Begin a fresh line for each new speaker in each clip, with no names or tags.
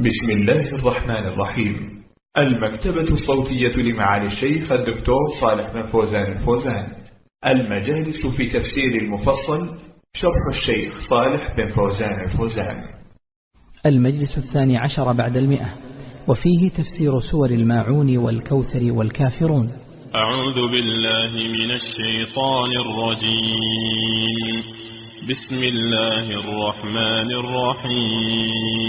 بسم الله الرحمن الرحيم. المكتبة الصوتية لمعالي الشيخ الدكتور صالح بن فوزان الفوزان. المجالس في تفسير المفصل شرح الشيخ صالح بن فوزان الفوزان.
المجلس الثاني عشر بعد المئة وفيه تفسير سور الماعون والكوثر والكافرون.
أعوذ بالله من الشيطان الرجيم. بسم الله الرحمن الرحيم.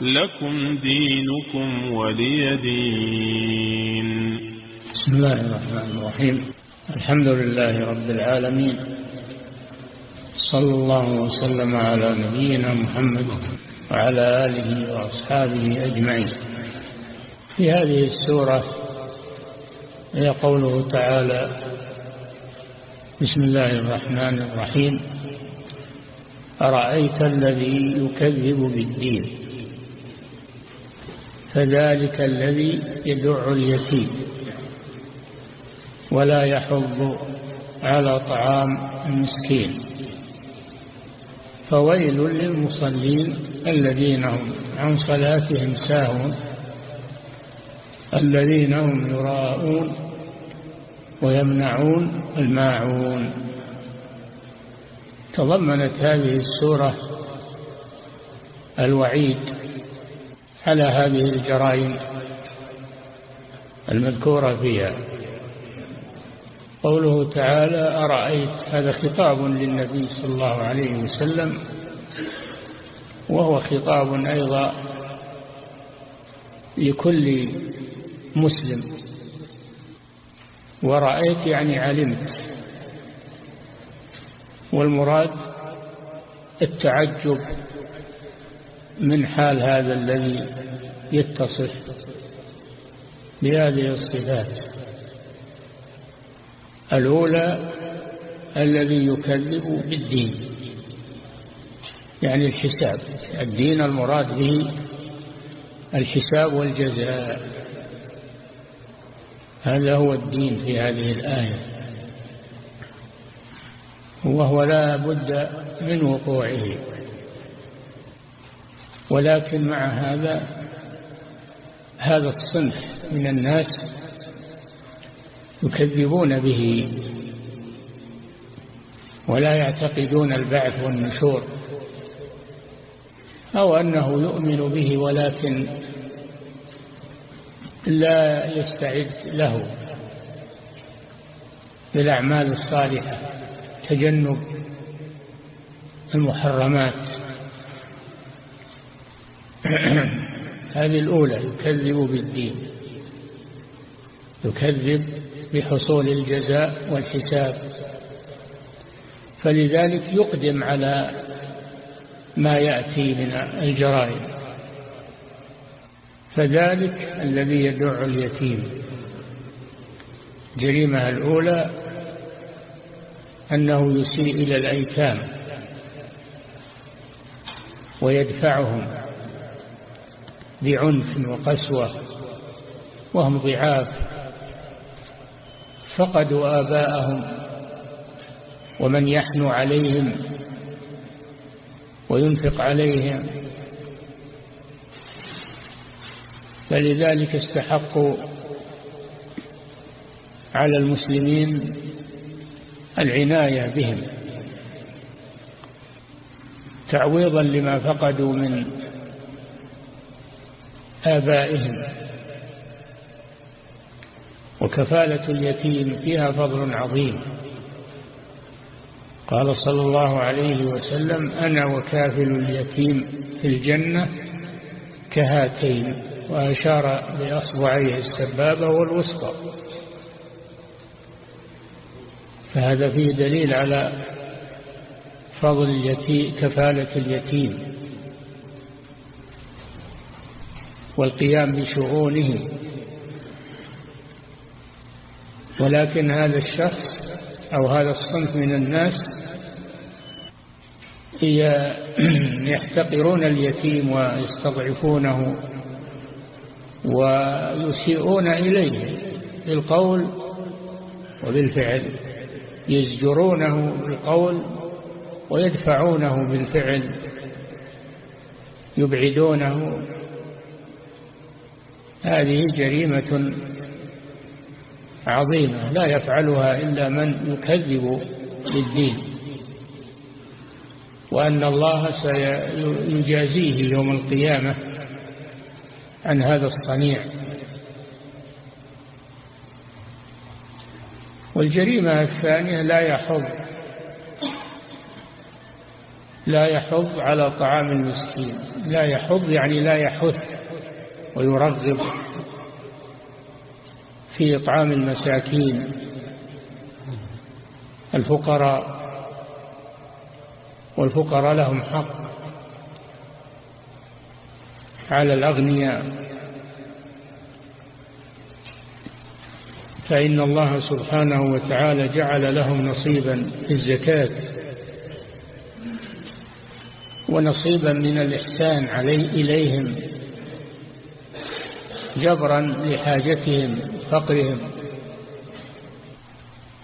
لكم دينكم ولي دين.
بسم الله الرحمن الرحيم. الحمد لله رب العالمين. صلى الله وسلم على نبينا محمد وعلى آله وأصحابه أجمعين. في هذه السورة هي قوله تعالى بسم الله الرحمن الرحيم. أرأيت الذي يكذب بالدين؟ فذلك الذي يدع اليتيم ولا يحض على طعام المسكين. فويل للمصلين الذين هم عن صلاتهم ساهون الذين هم يراءون ويمنعون الماعون. تضمنت هذه السورة الوعيد على هذه الجرائم المذكورة فيها. قوله تعالى أرأيت هذا خطاب للنبي صلى الله عليه وسلم وهو خطاب أيضا لكل مسلم. ورأيت يعني علمت. والمراد التعجب من حال هذا الذي يتصف بهذه الصفات. الأولى الذي يكذب بالدين يعني الحساب. الدين المراد به الحساب والجزاء. هذا هو الدين في هذه الآية. وهو لا بد من وقوعه. ولكن مع هذا هذا الصنف من الناس يكذبون به ولا يعتقدون البعث والنشور أو أنه يؤمن به ولكن لا يستعد له بالأعمال الصالحة تجنب المحرمات. هذه الأولى يكذب بالدين. يكذب بحصول الجزاء والحساب. فلذلك يقدم على ما يأتي من الجرائم. فذلك الذي يدع اليتيم. جريمة الأولى أنه يسيء إلى الأيتام ويدفعهم. بعنف وقسوة وهم ضعاف فقدوا آباءهم ومن يحنو عليهم وينفق عليهم فلذلك استحقوا على المسلمين العناية بهم تعويضا لما فقدوا من آبائهم. وكفالة اليتيم فيها فضل عظيم. قال صلى الله عليه وسلم أنا وكافل اليتيم في الجنة كهاتين وأشار بأصبعيه السبابة والوسطى. فهذا فيه دليل على فضل اليتيم كفالة اليتيم. والقيام بشؤونه ولكن هذا الشخص أو هذا الصنف من الناس يحتقرون اليتيم ويستضعفونه ويسيئون إليه بالقول وبالفعل يزجرونه بالقول ويدفعونه بالفعل يبعدونه هذه جريمة عظيمة لا يفعلها إلا من يكذب بالدين وأن الله سيجازيه يوم القيامة عن هذا الصنيع. والجريمة الثانية لا يحض لا يحض على طعام المسكين لا يحض يعني لا يحث ويرغب في إطعام المساكين الفقراء والفقراء لهم حق على الأغنياء. فإن الله سبحانه وتعالى جعل لهم نصيبا في الزكاة ونصيبا من الإحسان عليه إليهم. جبرا لحاجتهم فقرهم.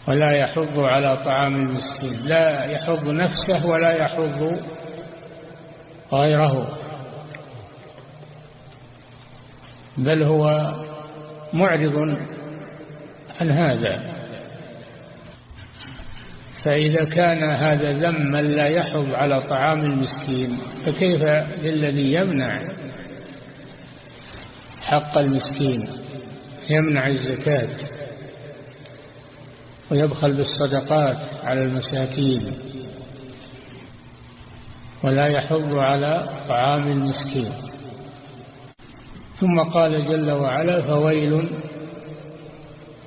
ولا يحض على طعام المسكين. لا يحض نفسه ولا يحض غيره. بل هو معرض عن هذا. فإذا كان هذا ذما لا يحض على طعام المسكين فكيف للذي يمنع حق المسكين يمنع الزكاة ويبخل بالصدقات على المساكين ولا يحض على طعام المسكين. ثم قال جل وعلا فويل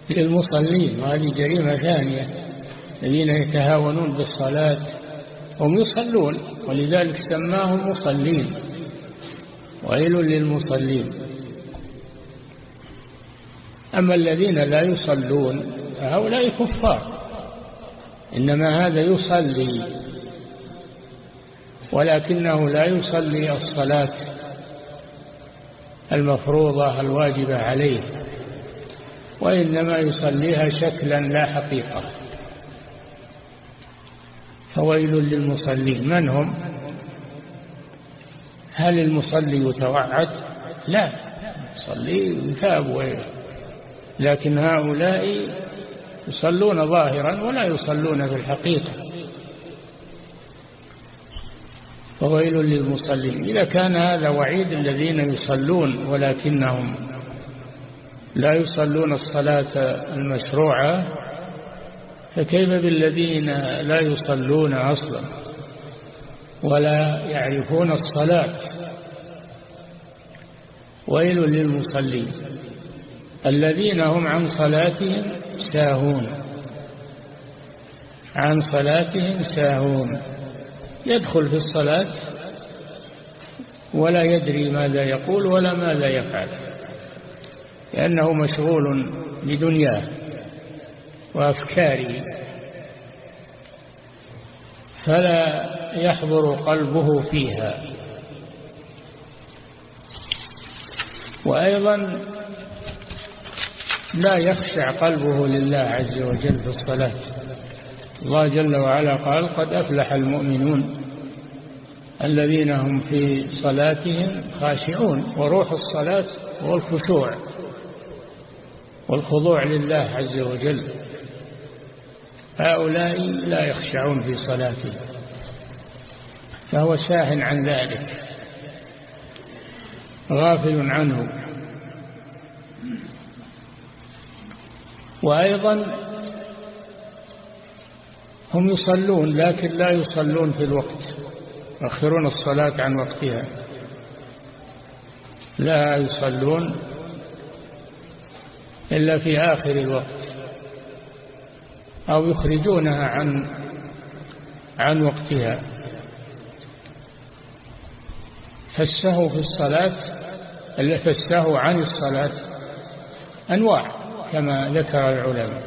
للمصلين. وهذه جريمة ثانية. الذين يتهاونون بالصلاة هم يصلون ولذلك سماهم مصلين. ويل للمصلين. أما الذين لا يصلون هؤلاء كفار. إنما هذا يصلي ولكنه لا يصلي الصلاة المفروضة الواجبة عليه وإنما يصليها شكلا لا حقيقة. فويل للمصلين. من هم؟ هل المصلي يتوعد؟ لا يصلي يثاب لكن هؤلاء يصلون ظاهرا ولا يصلون في الحقيقة. فويل للمصلين. إذا كان هذا وعيد الذين يصلون ولكنهم لا يصلون الصلاة المشروعة فكيف بالذين لا يصلون أصلا ولا يعرفون الصلاة؟ ويل للمصلين. الذين هم عن صلاتهم ساهون. عن صلاتهم ساهون. يدخل في الصلاة ولا يدري ماذا يقول ولا ماذا يفعل لأنه مشغول بدنياه وأفكاره. فلا يحضر قلبه فيها. وأيضا لا يخشع قلبه لله عز وجل في الصلاة. الله جل وعلا قال قد أفلح المؤمنون الذين هم في صلاتهم خاشعون. وروح الصلاة هو الخشوع والخضوع لله عز وجل. هؤلاء لا يخشعون في صلاتهم. فهو ساه عن ذلك. غافل عنه. وأيضا هم يصلون لكن لا يصلون في الوقت يؤخرون الصلاة عن وقتها. لا يصلون إلا في آخر الوقت أو يخرجونها عن عن وقتها. فالسهو في الصلاة فالسهو عن الصلاة أنواع. كما ذكر العلماء.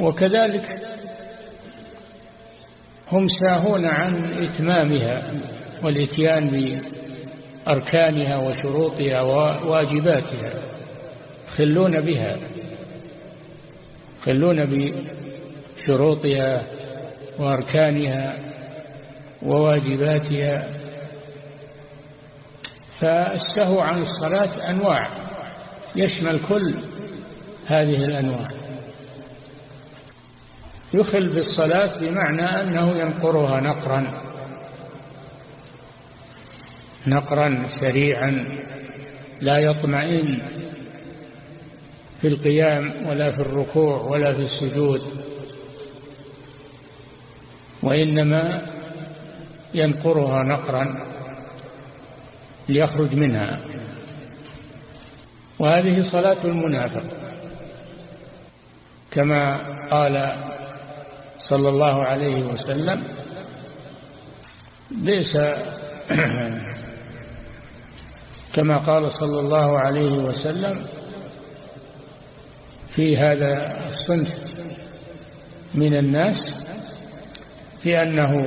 وكذلك هم ساهون عن إتمامها والإتيان بأركانها وشروطها وواجباتها. خلون بها خلون بشروطها وأركانها وواجباتها. فالسهو عن الصلاة أنواع. يشمل كل هذه الأنواع. يخل بالصلاة بمعنى أنه ينقرها نقرا. نقرا سريعا لا يطمئن في القيام ولا في الركوع ولا في السجود وإنما ينقرها نقرا ليخرج منها. وهذه صلاة المنافق. كما قال صلى الله عليه وسلم ليس كما قال صلى الله عليه وسلم في هذا الصنف من الناس في أنه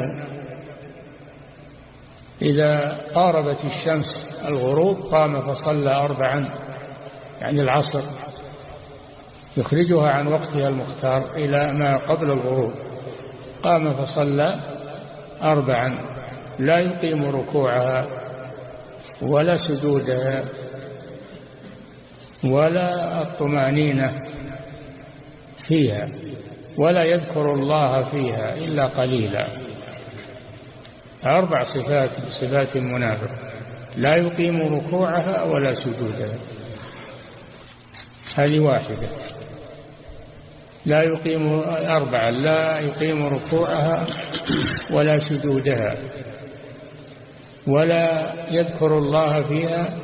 إذا قاربت الشمس الغروب قام فصلى أربعا يعني العصر يخرجها عن وقتها المختار إلى ما قبل الغروب. قام فصلى أربعا لا يقيم ركوعها ولا سجودها ولا الطمأنينة فيها ولا يذكر الله فيها إلا قليلا. أربع صفات صفات المنافق لا يقيم ركوعها ولا سجودها هذه واحدة. لا يقيم أربعة لا يقيم ركوعها ولا سجودها ولا يذكر الله فيها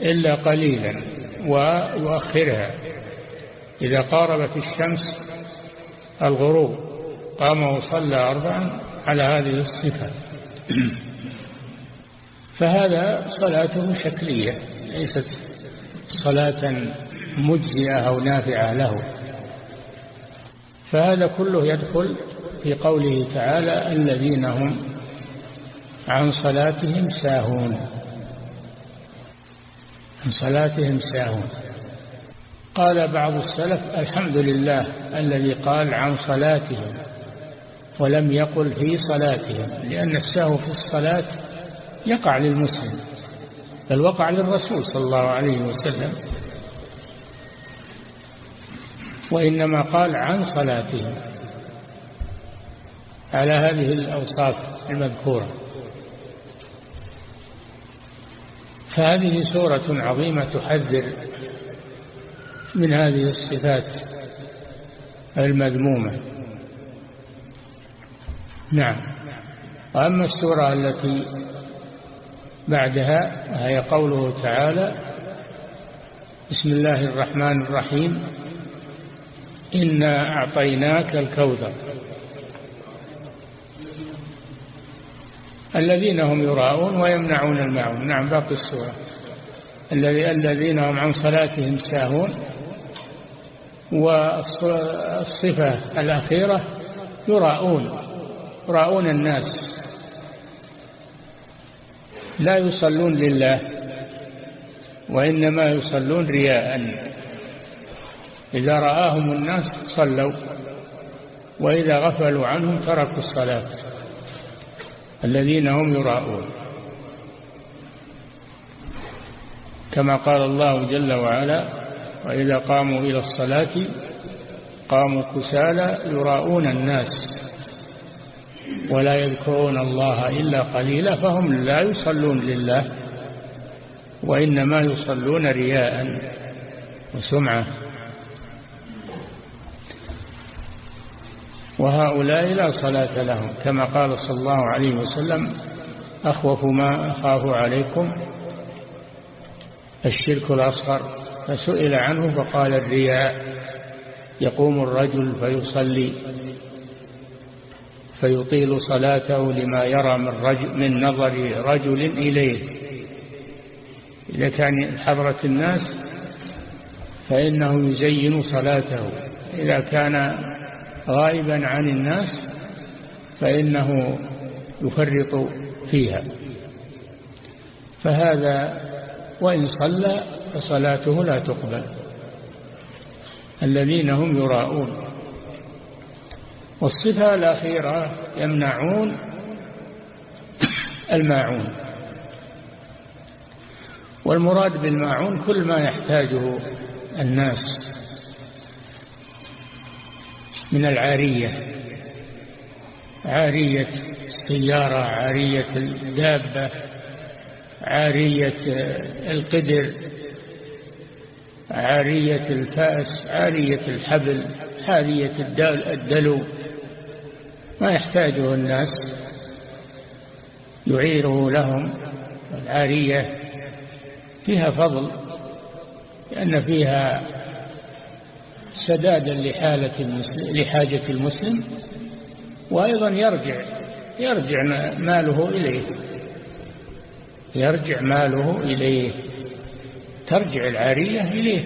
إلا قليلا ويؤخرها إذا قاربت الشمس الغروب قام وصلى أربعا على هذه الصفة. فهذا صلاته شكلية ليست صلاة مجزئة أو نافعة له. فهذا كله يدخل في قوله تعالى الذين هم عن صلاتهم ساهون. عن صلاتهم ساهون. قال بعض السلف الحمد لله الذي قال عن صلاتهم ولم يقل في صلاتهم لأن السهو في الصلاة يقع للمسلم. بل وقع للرسول صلى الله عليه وسلم. وإنما قال عن صلاتهم. على هذه الأوصاف المذكورة. فهذه سورة عظيمة تحذر من هذه الصفات المذمومة. نعم. وأما السورة التي بعدها هي قوله تعالى بسم الله الرحمن الرحيم. إنا أعطيناك الكوثر. الذين هم يراءون ويمنعون الماعون. نعم باقي السورة. الذين هم عن صلاتهم ساهون. والصفة الأخيرة يراءون. يراءون الناس. لا يصلون لله وإنما يصلون رياء. إذا رآهم الناس صلوا وإذا غفلوا عنهم تركوا الصلاة. الذين هم يراءون. كما قال الله جل وعلا وإذا قاموا إلى الصلاة قاموا كسالى يراءون الناس. ولا يذكرون الله إلا قليلا فهم لا يصلون لله وإنما يصلون رياء وسمعة. وهؤلاء لا صلاة لهم كما قال صلى الله عليه وسلم أخوف ما أخاف عليكم الشرك الأصغر. فسئل عنه فقال الرياء يقوم الرجل فيصلي. فيطيل صلاته لما يرى من, رجل من نظر رجل إليه. إذا كان حضرة الناس فإنه يزين صلاته. إذا كان غائبا عن الناس فإنه يفرط فيها. فهذا وإن صلى فصلاته لا تقبل. الذين هم يراءون والصفة الأخيرة يمنعون الماعون. والمراد بالماعون كل ما يحتاجه الناس من العارية عارية السيارة عارية الدابة عارية القدر عارية الفأس عارية الحبل عارية الدلو. ما يحتاجه الناس يعيره لهم العارية فيها فضل لأن فيها سدادا لحالة المسلم لحاجة المسلم وأيضا يرجع يرجع ماله إليه يرجع ماله إليه ترجع العارية إليه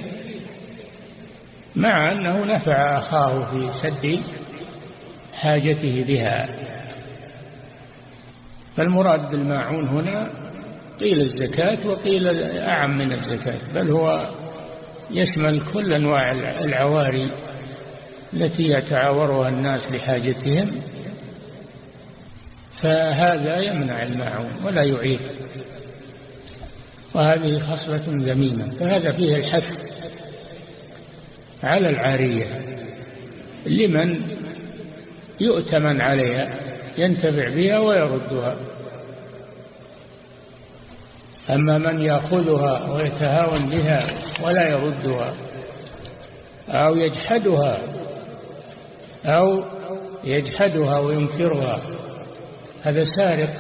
مع أنه نفع أخاه في سد حاجته بها. فالمراد بالماعون هنا قيل الزكاة وقيل أعم من الزكاة بل هو يشمل كل أنواع العواري التي يتعاورها الناس لحاجتهم. فهذا يمنع الماعون ولا يعيد. وهذه خصلة ذميمة فهذا فيه الحث على العارية. لمن؟ يؤتمن عليها ينتفع بها ويردها. أما من يأخذها ويتهاون بها ولا يردها أو يجحدها أو يجحدها وينكرها هذا سارق.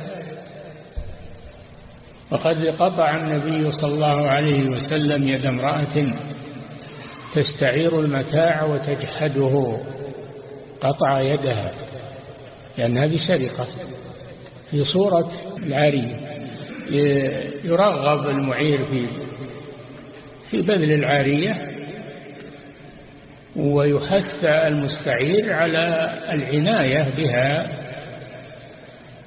وقد قطع النبي صلى الله عليه وسلم يد امرأة تستعير المتاع وتجحده. قطع يدها لأن هذه سرقة. في صورة العارية يرغب المعير في في بذل العارية ويحث المستعير على العناية بها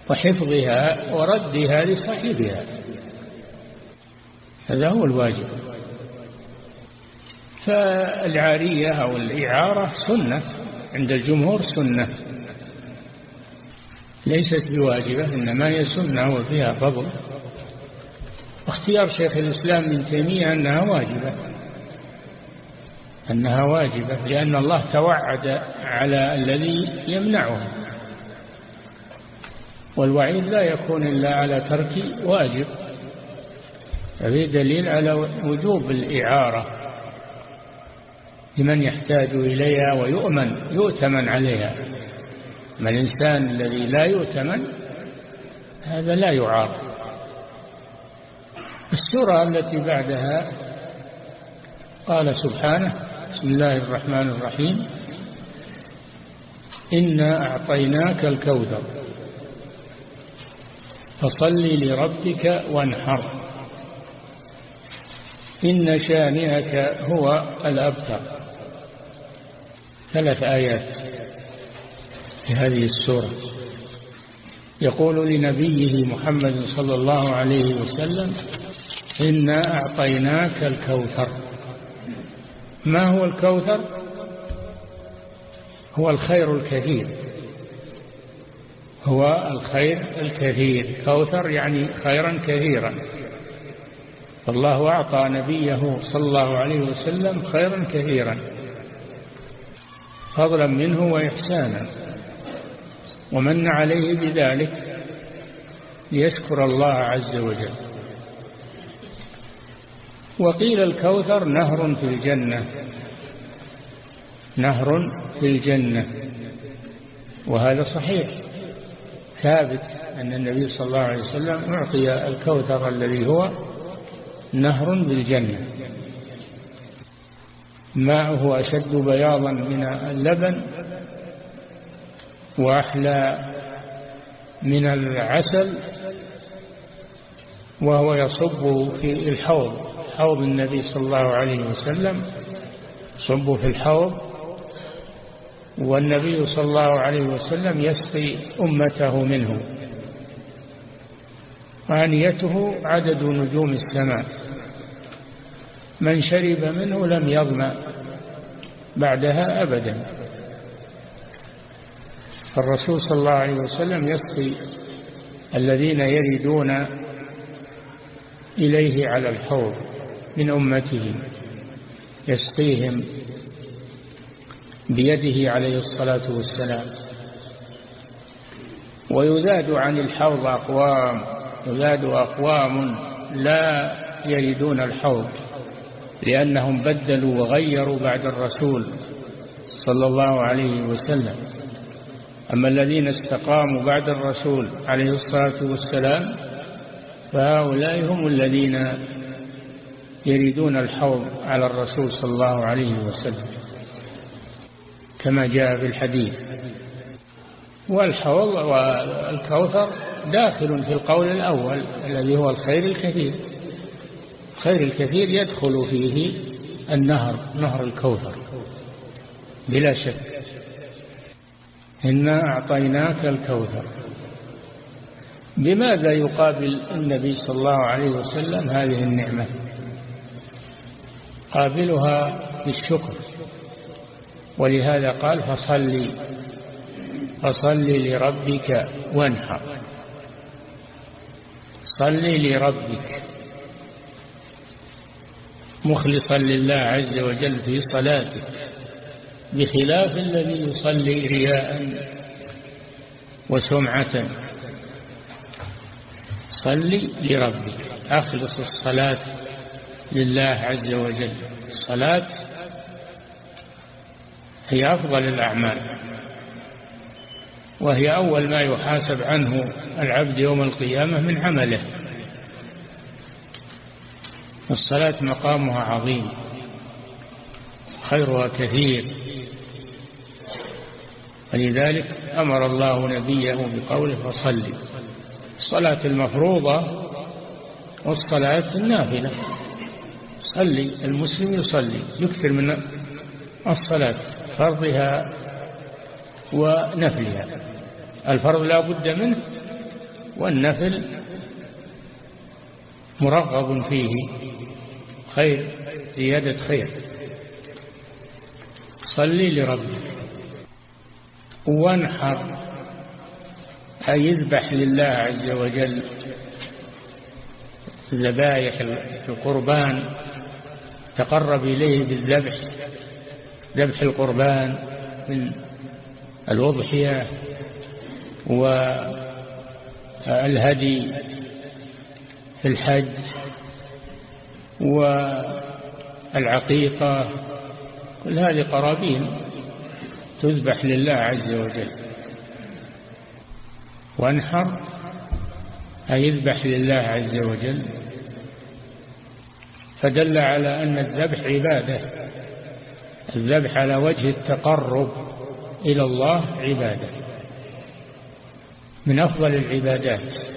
وحفظها وردها لصاحبها. هذا هو الواجب. فالعارية أو الإعارة سنة. عند الجمهور سنة. ليست بواجبة إنما هي سنة وفيها فضل. اختيار شيخ الإسلام من تيمية أنها واجبة. أنها واجبة لأن الله توعد على الذي يمنعها. والوعيد لا يكون إلا على ترك واجب. هذه دليل على وجوب الإعارة. لمن يحتاج إليها ويؤمن يؤتمن عليها. ما الإنسان الذي لا يؤتمن هذا لا يعار السورة التي بعدها قال سبحانه بسم الله الرحمن الرحيم. إنا أعطيناك الكوثر. فصل لربك وانحر. إن شانئك هو الأبتر. ثلاث آيات في هذه السورة. يقول لنبيه محمد صلى الله عليه وسلم إنا أعطيناك الكوثر. ما هو الكوثر؟ هو الخير الكثير. هو الخير الكثير. كوثر يعني خيرا كثيرا. فالله أعطى نبيه صلى الله عليه وسلم خيرا كثيرا. فضلا منه وإحسانا. ومن عليه بذلك ليشكر الله عز وجل. وقيل الكوثر نهر في الجنة. نهر في الجنة. وهذا صحيح. ثابت أن النبي صلى الله عليه وسلم أعطي الكوثر الذي هو نهر بالجنة. ماءه أشد بياضا من اللبن وأحلى من العسل وهو يصب في الحوض حوض النبي صلى الله عليه وسلم صب في الحوض والنبي صلى الله عليه وسلم يسقي أمته منه. وانيته عدد نجوم السماء. من شرب منه لم يظمأ بعدها أبدا. فالرسول صلى الله عليه وسلم يسقي الذين يردون إليه على الحوض من أمته يسقيهم بيده عليه الصلاة والسلام. ويزاد عن الحوض أقوام يزاد أقوام لا يريدون الحوض. لأنهم بدلوا وغيروا بعد الرسول صلى الله عليه وسلم. أما الذين استقاموا بعد الرسول عليه الصلاة والسلام فهؤلاء هم الذين يريدون الحوض على الرسول صلى الله عليه وسلم كما جاء في الحديث. والحوض والكوثر داخل في القول الأول الذي هو الخير الكثير. الخير الكثير يدخل فيه النهر نهر الكوثر. بلا شك. إنا أعطيناك الكوثر. بماذا يقابل النبي صلى الله عليه وسلم هذه النعمة؟ قابلها بالشكر. ولهذا قال فصلي فصلي لربك وانحر. صلي لربك. مخلصا لله عز وجل في صلاتك بخلاف الذي يصلي رياء وسمعة. صلي لربك أخلص الصلاة لله عز وجل. الصلاة هي أفضل الأعمال وهي أول ما يحاسب عنه العبد يوم القيامة من عمله. الصلاة مقامها عظيم خيرها كثير. ولذلك أمر الله نبيه بقوله فصلي الصلاة المفروضة والصلاة النافلة. صلي المسلم يصلي يكثر من الصلاة فرضها ونفلها. الفرض لا بد منه والنفل مرغب فيه. خير زيادة خير. صلي لربك. وانحر. أي يذبح لله عز وجل الذبائح القربان. تقرب إليه بالذبح. ذبح القربان من الوضحية والهدي في الحج والعقيقة كل هذه قرابين تذبح لله عز وجل. وانحر أي يذبح لله عز وجل. فدل على أن الذبح عبادة الذبح على وجه التقرب إلى الله عبادة. من أفضل العبادات.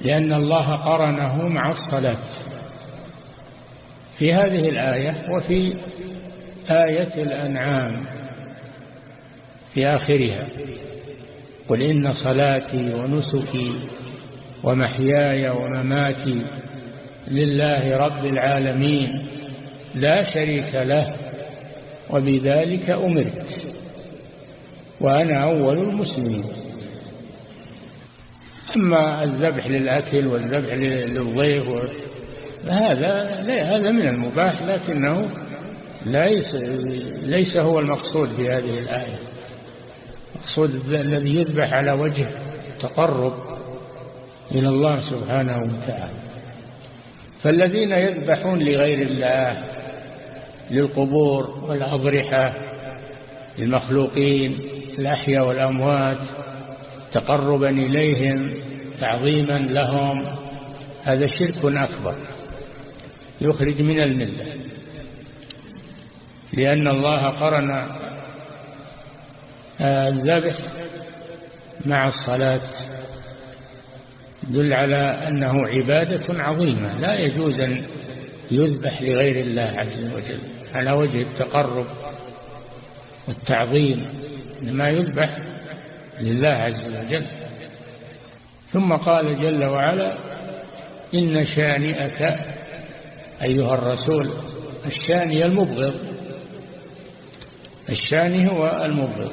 لأن الله قرنه مع الصلاة. في هذه الآية وفي آية الأنعام في آخرها قل إن صلاتي ونسكي ومحياي ومماتي لله رب العالمين لا شريك له وبذلك أمرت وأنا أول المسلمين. أما الذبح للأكل والذبح للضيف هذا هذا من المباح لكنه ليس ليس هو المقصود في هذه الآية. المقصود الذي يذبح على وجه تقرب إلى الله سبحانه وتعالى. فالذين يذبحون لغير الله للقبور والأضرحة للمخلوقين الأحياء والأموات تقربا إليهم تعظيما لهم. هذا شرك أكبر يخرج من الملة. لأن الله قرن الذبح مع الصلاة. دل على أنه عبادة عظيمة. لا يجوز أن يذبح لغير الله عز وجل. على وجه التقرب والتعظيم. إنما يذبح لله عز وجل. ثم قال جل وعلا إن شانئك أيها الرسول الشاني المبغض. الشاني هو المبغض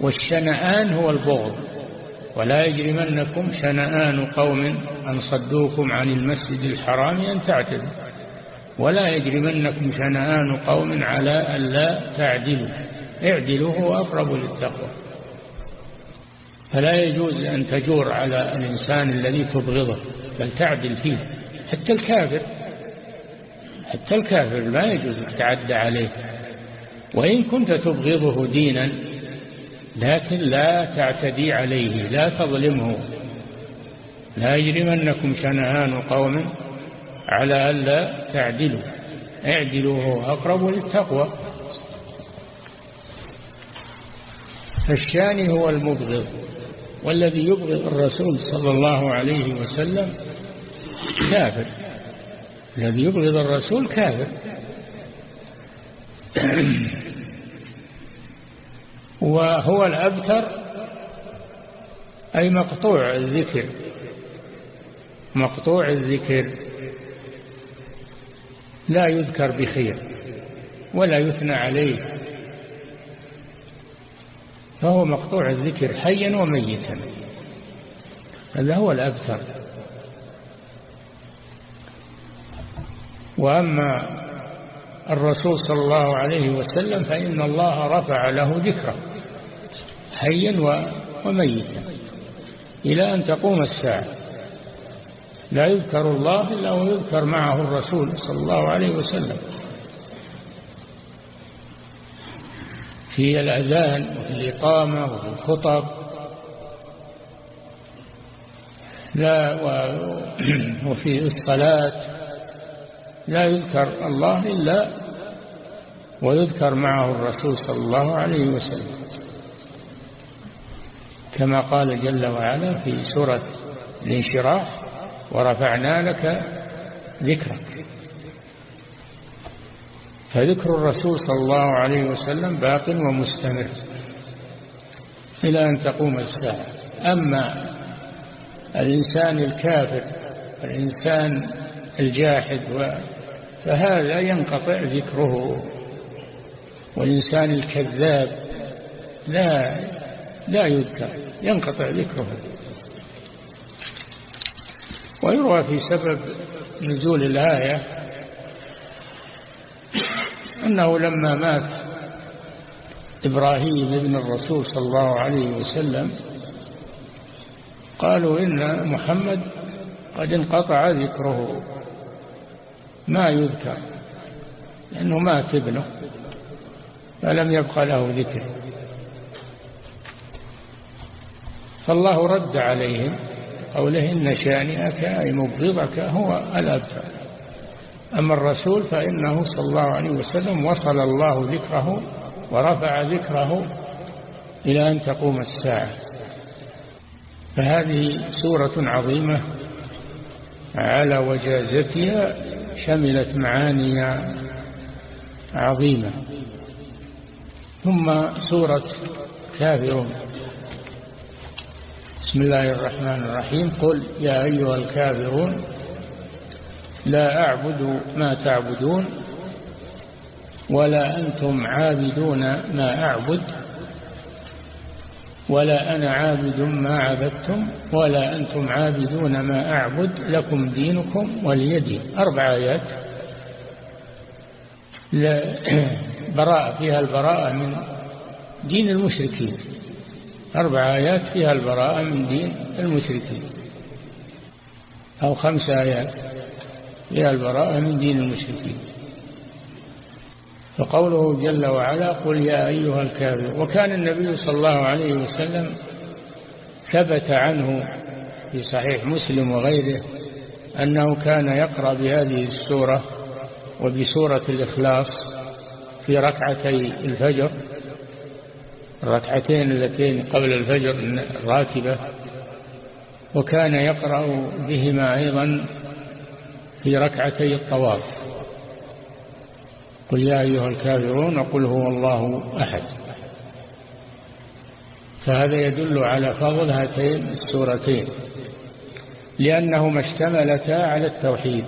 والشنآن هو البغض. ولا يجرمنكم شنآن قوم أن صدوكم عن المسجد الحرام أن تعتدوا. ولا يجرمنكم شنآن قوم على ألا تعدلوا. اعدلوا هو أقرب للتقوى. فلا يجوز أن تجور على الإنسان الذي تبغضه بل تعدل فيه حتى الكافر حتى الكافر لا يجوز أن تعدى عليه. وإن كنت تبغضه دينا لكن لا تعتدي عليه لا تظلمه. لا يجرمنكم شنهان قوم على ألا تعدلوا. اعدلوا أقرب للتقوى. فالشاني هو المبغض. والذي يبغض الرسول صلى الله عليه وسلم كافر. الذي يبغض الرسول كافر. وهو الأبتر أي مقطوع الذكر. مقطوع الذكر. لا يذكر بخير ولا يثنى عليه. فهو مقطوع الذكر حيا وميتا. هذا هو الأبتر وأما الرسول صلى الله عليه وسلم فإن الله رفع له ذكره حيا وميتا. إلى أن تقوم الساعة. لا يذكر الله إلا ويذكر معه الرسول صلى الله عليه وسلم. في الأذان وفي الإقامة وفي الخطب. لا وفي الصلاة. لا يذكر الله إلا ويذكر معه الرسول صلى الله عليه وسلم. كما قال جل وعلا في سورة الانشراح ورفعنا لك ذكرك. فذكر الرسول صلى الله عليه وسلم باق ومستمر إلى أن تقوم الساعة. أما الإنسان الكافر الإنسان الجاحد فهذا ينقطع ذكره. والإنسان الكذاب لا لا يذكر ينقطع ذكره. ويروى في سبب نزول الآية أنه لما مات إبراهيم ابن الرسول صلى الله عليه وسلم قالوا إن محمد قد انقطع ذكره. ما يذكر؟ لأنه مات ابنه فلم يبقى له ذكر. فالله رد عليهم قوله إن شانئك أي مبغضك هو الأبتر. أما الرسول فإنه صلى الله عليه وسلم وصل الله ذكره ورفع ذكره إلى أن تقوم الساعة. فهذه سورة عظيمة على وجازتها شملت معاني عظيمة. ثم سورة كافرون. بسم الله الرحمن الرحيم. قل يا أيها الكافرون لا أعبد ما تعبدون ولا أنتم عابدون ما أعبد ولا أنا عابد ما عبدتم ولا أنتم عابدون ما أعبد لكم دينكم وليدين أربع آيات. براءة فيها البراءة من دين المشركين. أربع آيات فيها البراءة من دين المشركين. أو خمس آيات. فيها البراءة من دين المشركين. فقوله جل وعلا قل يا أيها الكافر وكان النبي صلى الله عليه وسلم ثبت عنه في صحيح مسلم وغيره أنه كان يقرأ بهذه السورة وبسورة الإخلاص في ركعتي الفجر الركعتين اللتين قبل الفجر الراكبة وكان يقرأ بهما أيضا في ركعتي الطواف. قل يا أيها الكافرون قل هو الله أحد. فهذا يدل على فضل هاتين السورتين لأنهما اشتملتا على التوحيد.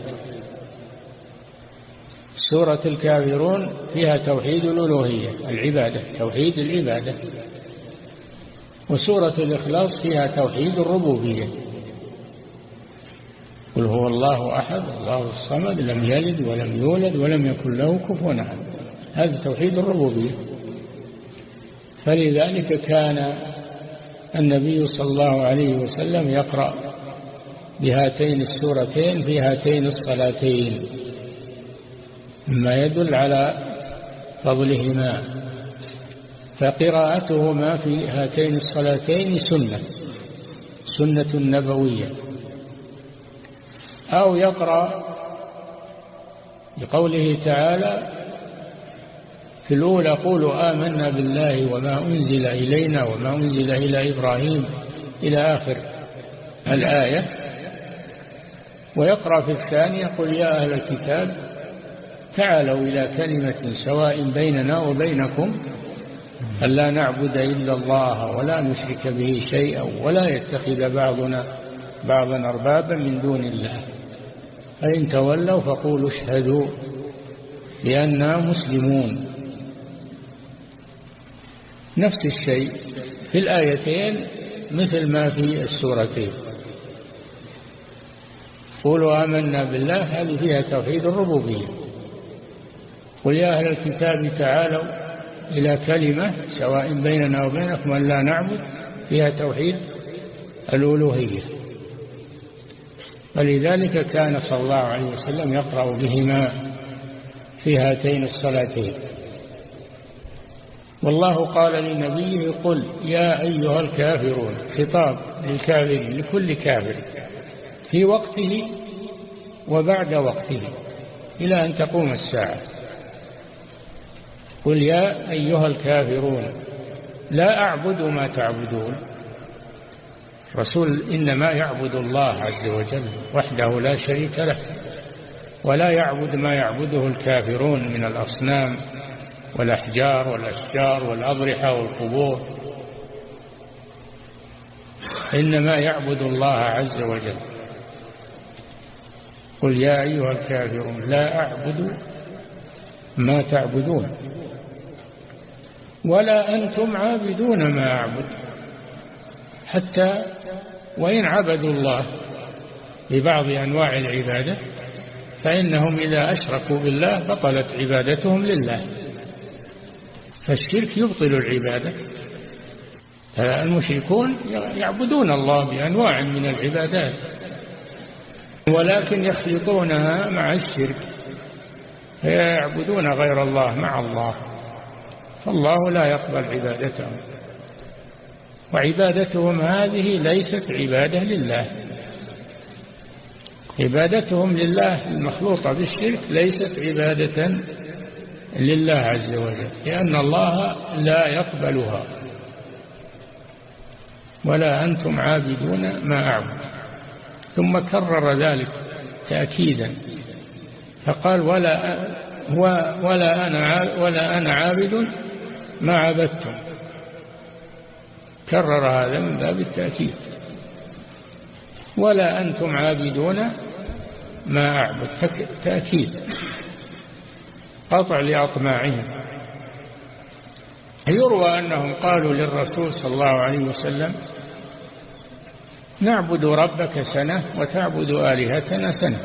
سورة الكافرون فيها توحيد الألوهية العبادة توحيد العبادة. وسورة الإخلاص فيها توحيد الربوبية. قل هو الله أحد الله الصمد لم يلد ولم يولد ولم يكن له كفوا أحد. هذا توحيد الربوبية. فلذلك كان النبي صلى الله عليه وسلم يقرأ بهاتين السورتين في هاتين الصلاتين مما يدل على فضلهما. فقراءتهما في هاتين الصلاتين سنة سنة نبوية. أو يقرأ بقوله تعالى في الأولى قولوا آمنا بالله وما أنزل إلينا وما أنزل إلى إبراهيم إلى آخر الآية. ويقرأ في الثانية قل يا أهل الكتاب تعالوا إلى كلمة سواء بيننا وبينكم ألا نعبد إلا الله ولا نشرك به شيئا ولا يتخذ بعضنا بعضا أربابا من دون الله. فإن تولوا فقولوا اشهدوا بأننا مسلمون. نفس الشيء في الآيتين مثل ما في السورتين. قولوا آمنا بالله هذه فيها توحيد الربوبية. قل يا أهل الكتاب تعالوا إلى كلمة سواء بيننا وبينكم أن لا نعبد فيها توحيد الألوهية. ولذلك كان صلى الله عليه وسلم يقرأ بهما في هاتين الصلاتين. والله قال لنبيه قل يا أيها الكافرون خطاب للكافرين لكل كافر في وقته وبعد وقته إلى أن تقوم الساعة. قل يا أيها الكافرون لا أعبد ما تعبدون. رسول إنما يعبد الله عز وجل وحده لا شريك له ولا يعبد ما يعبده الكافرون من الأصنام والأحجار والأشجار والأضرحة والقبور. إنما يعبد الله عز وجل. قل يا أيها الكافرون لا أعبد ما تعبدون ولا أنتم عابدون ما أعبد. حتى وإن عبدوا الله ببعض أنواع العبادة فإنهم إذا أشركوا بالله بطلت عبادتهم لله. فالشرك يبطل العبادة. المشركون يعبدون الله بأنواع من العبادات ولكن يخلطونها مع الشرك فيعبدون غير الله مع الله فالله لا يقبل عبادتهم. وعبادتهم هذه ليست عبادة لله. عبادتهم لله المخلوطة بالشرك ليست عبادة لله عز وجل لأن الله لا يقبلها. ولا أنتم عابدون ما أعبد. ثم كرر ذلك تأكيدا. فقال ولا ولا أنا ولا أنا عابد ما عبدتم. كرر هذا من باب التأكيد. ولا أنتم عابدون ما أعبد تأكيد. قطع لأطماعهم. يروى أنهم قالوا للرسول صلى الله عليه وسلم نعبد ربك سنة وتعبد آلهتنا سنة.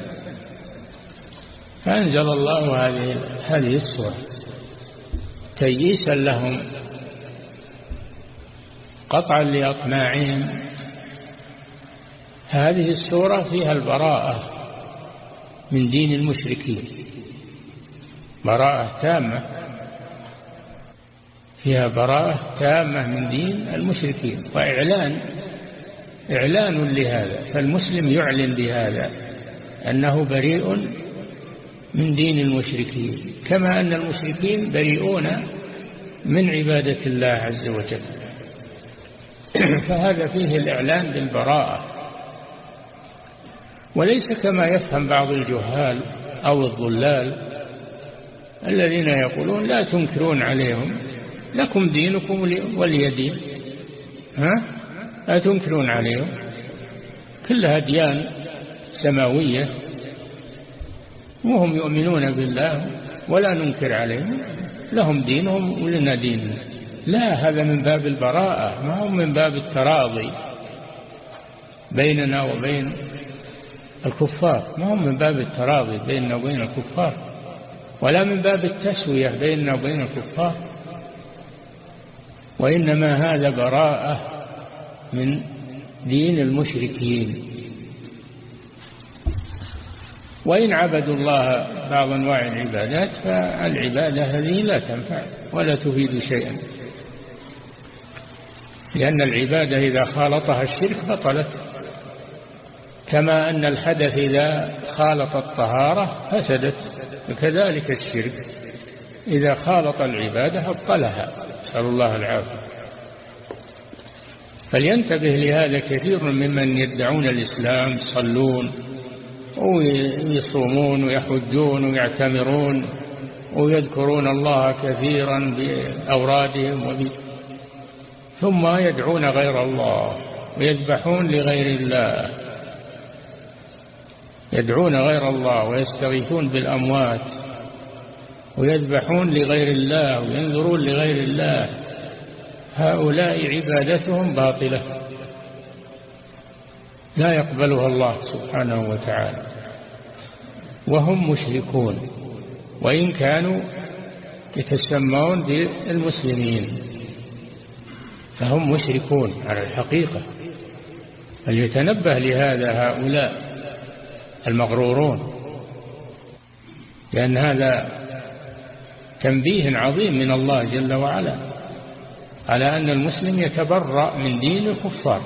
فأنزل الله هذه هذه السورة تييسا لهم قطعا لأطماعهم هذه السورة فيها البراءة من دين المشركين. براءة تامة. فيها براءة تامة من دين المشركين. وإعلان إعلان لهذا فالمسلم يعلن بهذا أنه بريء من دين المشركين. كما أن المشركين بريئون من عبادة الله عز وجل. فهذا فيه الإعلان بالبراءة. وليس كما يفهم بعض الجهال أو الضلال الذين يقولون لا تنكرون عليهم لكم دينكم ولي دين. ها؟ لا تنكرون عليهم. كلها ديان سماوية. وهم يؤمنون بالله ولا ننكر عليهم. لهم دينهم ولنا ديننا. لا هذا من باب البراءة ما هو من باب التراضي بيننا وبين الكفار ما هو من باب التراضي بيننا وبين الكفار ولا من باب التسوية بيننا وبين الكفار وإنما هذا براءة من دين المشركين. وإن عبدوا الله بعض أنواع العبادات فالعبادة هذه لا تنفع ولا تفيد شيئا. لأن العبادة إذا خالطها الشرك بطلت. كما أن الحدث إذا خالط الطهارة فسدت وكذلك الشرك. إذا خالط العبادة أبطلها نسأل الله العافية. فلينتبه لهذا كثير ممن يدعون الإسلام يصلون ويصومون ويحجون ويعتمرون ويذكرون الله كثيرا بأورادهم وب... ثم يدعون غير الله ويذبحون لغير الله. يدعون غير الله ويستغيثون بالأموات ويذبحون لغير الله وينذرون لغير الله. هؤلاء عبادتهم باطلة لا يقبلها الله سبحانه وتعالى. وهم مشركون وإن كانوا يتسمون بالمسلمين. فهم مشركون على الحقيقة فليتنبه لهذا هؤلاء المغرورون؟ لأن هذا تنبيه عظيم من الله جل وعلا على أن المسلم يتبرأ من دين الكفار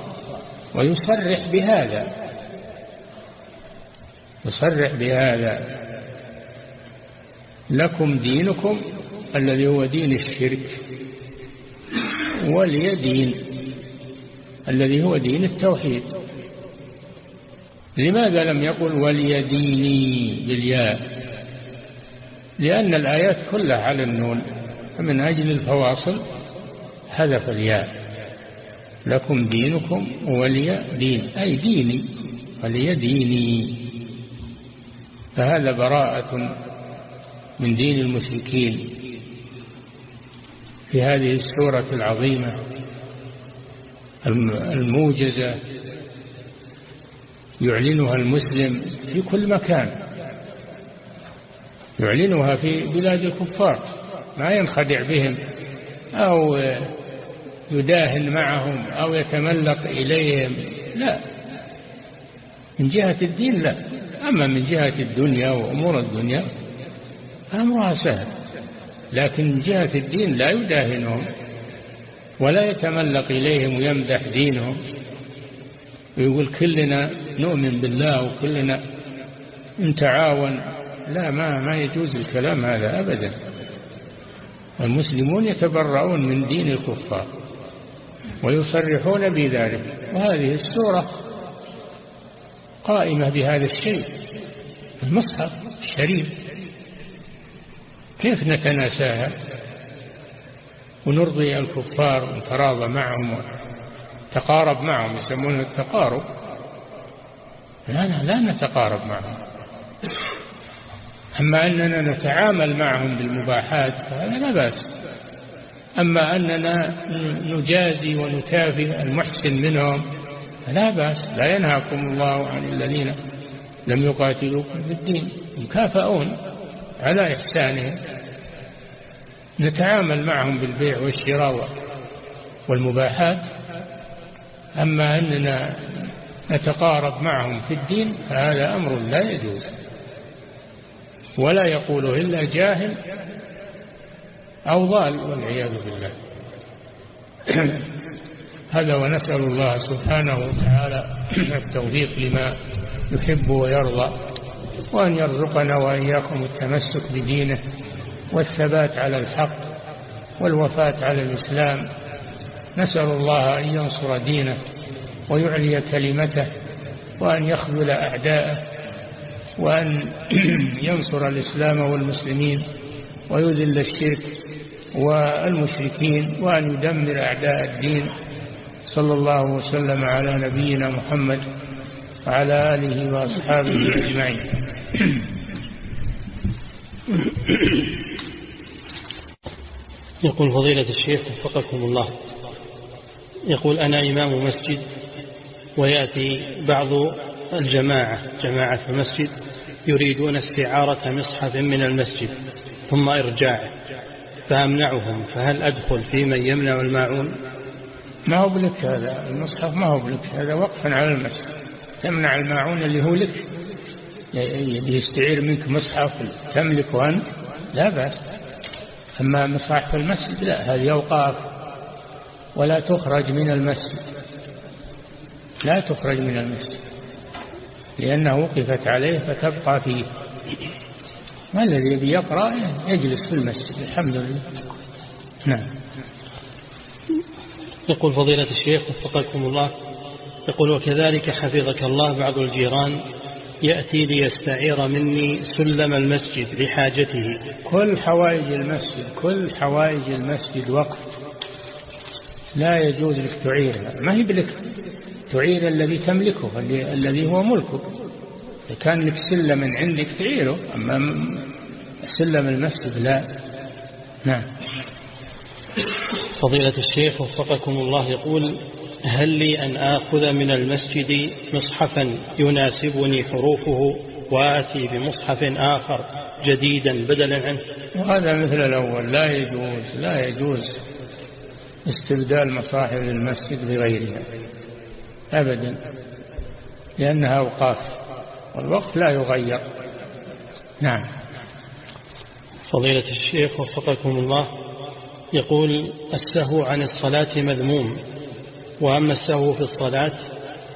ويصرح بهذا يصرح بهذا لكم دينكم الذي هو دين الشرك ولي دين. الذي هو دين التوحيد. لماذا لم يقل وليديني بالياء؟ لأن الآيات كلها على النون فمن أجل الفواصل حذف الياء لكم دينكم ولي دين أي ديني ولي ديني. فهذا براءة من دين المشركين. في هذه السورة العظيمة الموجزة يعلنها المسلم في كل مكان يعلنها في بلاد الكفار ما ينخدع بهم أو يداهن معهم أو يتملق إليهم لا. من جهة الدين لا. أما من جهة الدنيا وأمور الدنيا أمرها سهل. لكن من جهة الدين لا يداهنهم ولا يتملق إليهم ويمدح دينهم. ويقول كلنا نؤمن بالله وكلنا نتعاون لا ما ما يجوز الكلام هذا أبدا. المسلمون يتبرؤون من دين الكفار ويصرحون بذلك. وهذه السورة قائمة بهذا الشيء المصحف الشريف. كيف نتناساها ونرضي الكفار ونتراضى معهم تقارب معهم يسمونه التقارب. لا لا, لا نتقارب معهم. أما أننا نتعامل معهم بالمباحات فهذا لا بأس. أما أننا نجازي ونكافئ المحسن منهم لا بأس. لا ينهاكم الله عن الذين لم يقاتلوكم في الدين. يكافئون على إحسانهم. نتعامل معهم بالبيع والشراء والمباحات. أما أننا نتقارب معهم في الدين فهذا أمر لا يجوز. ولا يقوله إلا جاهل أو ضال والعياذ بالله. هذا ونسأل الله سبحانه وتعالى التوفيق لما يحب ويرضى. وأن يرزقنا وإياكم التمسك بدينه والثبات على الحق والوفاة على الإسلام. نسأل الله أن ينصر دينه ويعلي كلمته وأن يخذل أعداءه وأن ينصر الإسلام والمسلمين ويذل الشرك والمشركين وأن يدمر أعداء الدين. صلى الله وسلم على نبينا محمد وعلى آله وأصحابه أجمعين.
يقول فضيلة الشيخ وفقكم الله. يقول أنا إمام مسجد ويأتي بعض الجماعة جماعة المسجد يريدون استعارة مصحف من المسجد ثم إرجاعه فأمنعهم فهل أدخل في من يمنع الماعون؟
ما هو بلك هذا المصحف ما هو بلك هذا وقفا على المسجد تمنع الماعون اللي هو لك. يستعير منك مصحف تملكه أنت لا بأس. أما مصاحف المسجد لا هذه أوقاف. ولا تخرج من المسجد. لا تخرج من المسجد. لأنه وقفت عليه فتبقى فيه. ما الذي يبي يقرأ؟ يجلس في المسجد الحمد لله. نعم.
يقول فضيلة الشيخ وفقكم الله يقول وكذلك حفظك الله بعض الجيران يأتي ليستعير مني سلم المسجد لحاجته.
كل حوائج المسجد كل حوائج المسجد وقف. لا يجوز لك تعيرها. ما هي بلك؟ تعير الذي تملكه الذي هو ملكك إذا كان لك سلم من عندك تعيره أما سلم المسجد لا. نعم.
فضيلة الشيخ وفقكم الله يقول هل لي أن آخذ من المسجد مصحفا يناسبني حروفه وآتي بمصحف آخر جديدا بدلا عنه؟
وهذا مثل الأول لا يجوز لا يجوز استبدال مصاحف المسجد بغيرها أبدا لأنها أوقاف والوقت لا يغير. نعم.
فضيلة الشيخ وفقكم الله يقول السهو عن الصلاة مذموم وأما السهو في الصلاة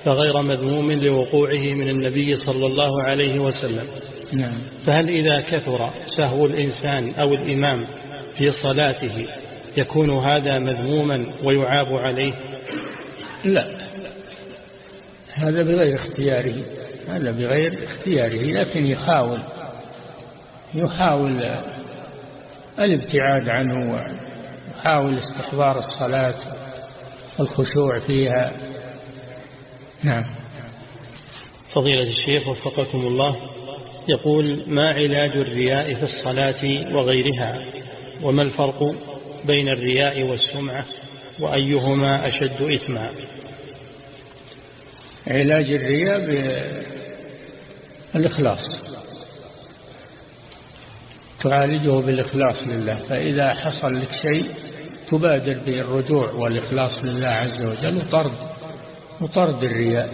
فغير مذموم لوقوعه من النبي صلى الله عليه وسلم.
نعم.
فهل إذا كثر سهو الإنسان أو الإمام في صلاته يكون هذا مذموما ويعاب عليه؟
لا. هذا بغير اختياره. هذا بغير اختياره. لكن يحاول. يحاول الابتعاد عنه ويحاول استحضار الصلاة. الخشوع فيها. نعم.
فضيلة الشيخ وفقكم الله يقول ما علاج الرياء في الصلاة وغيرها؟ وما الفرق بين الرياء والسمعة؟ وأيهما أشد إثما؟
علاج الرياء بالإخلاص تعالجه بالإخلاص لله. فإذا حصل لك شيء تبادر بالرجوع والإخلاص لله عز وجل وطرد وطرد الرياء.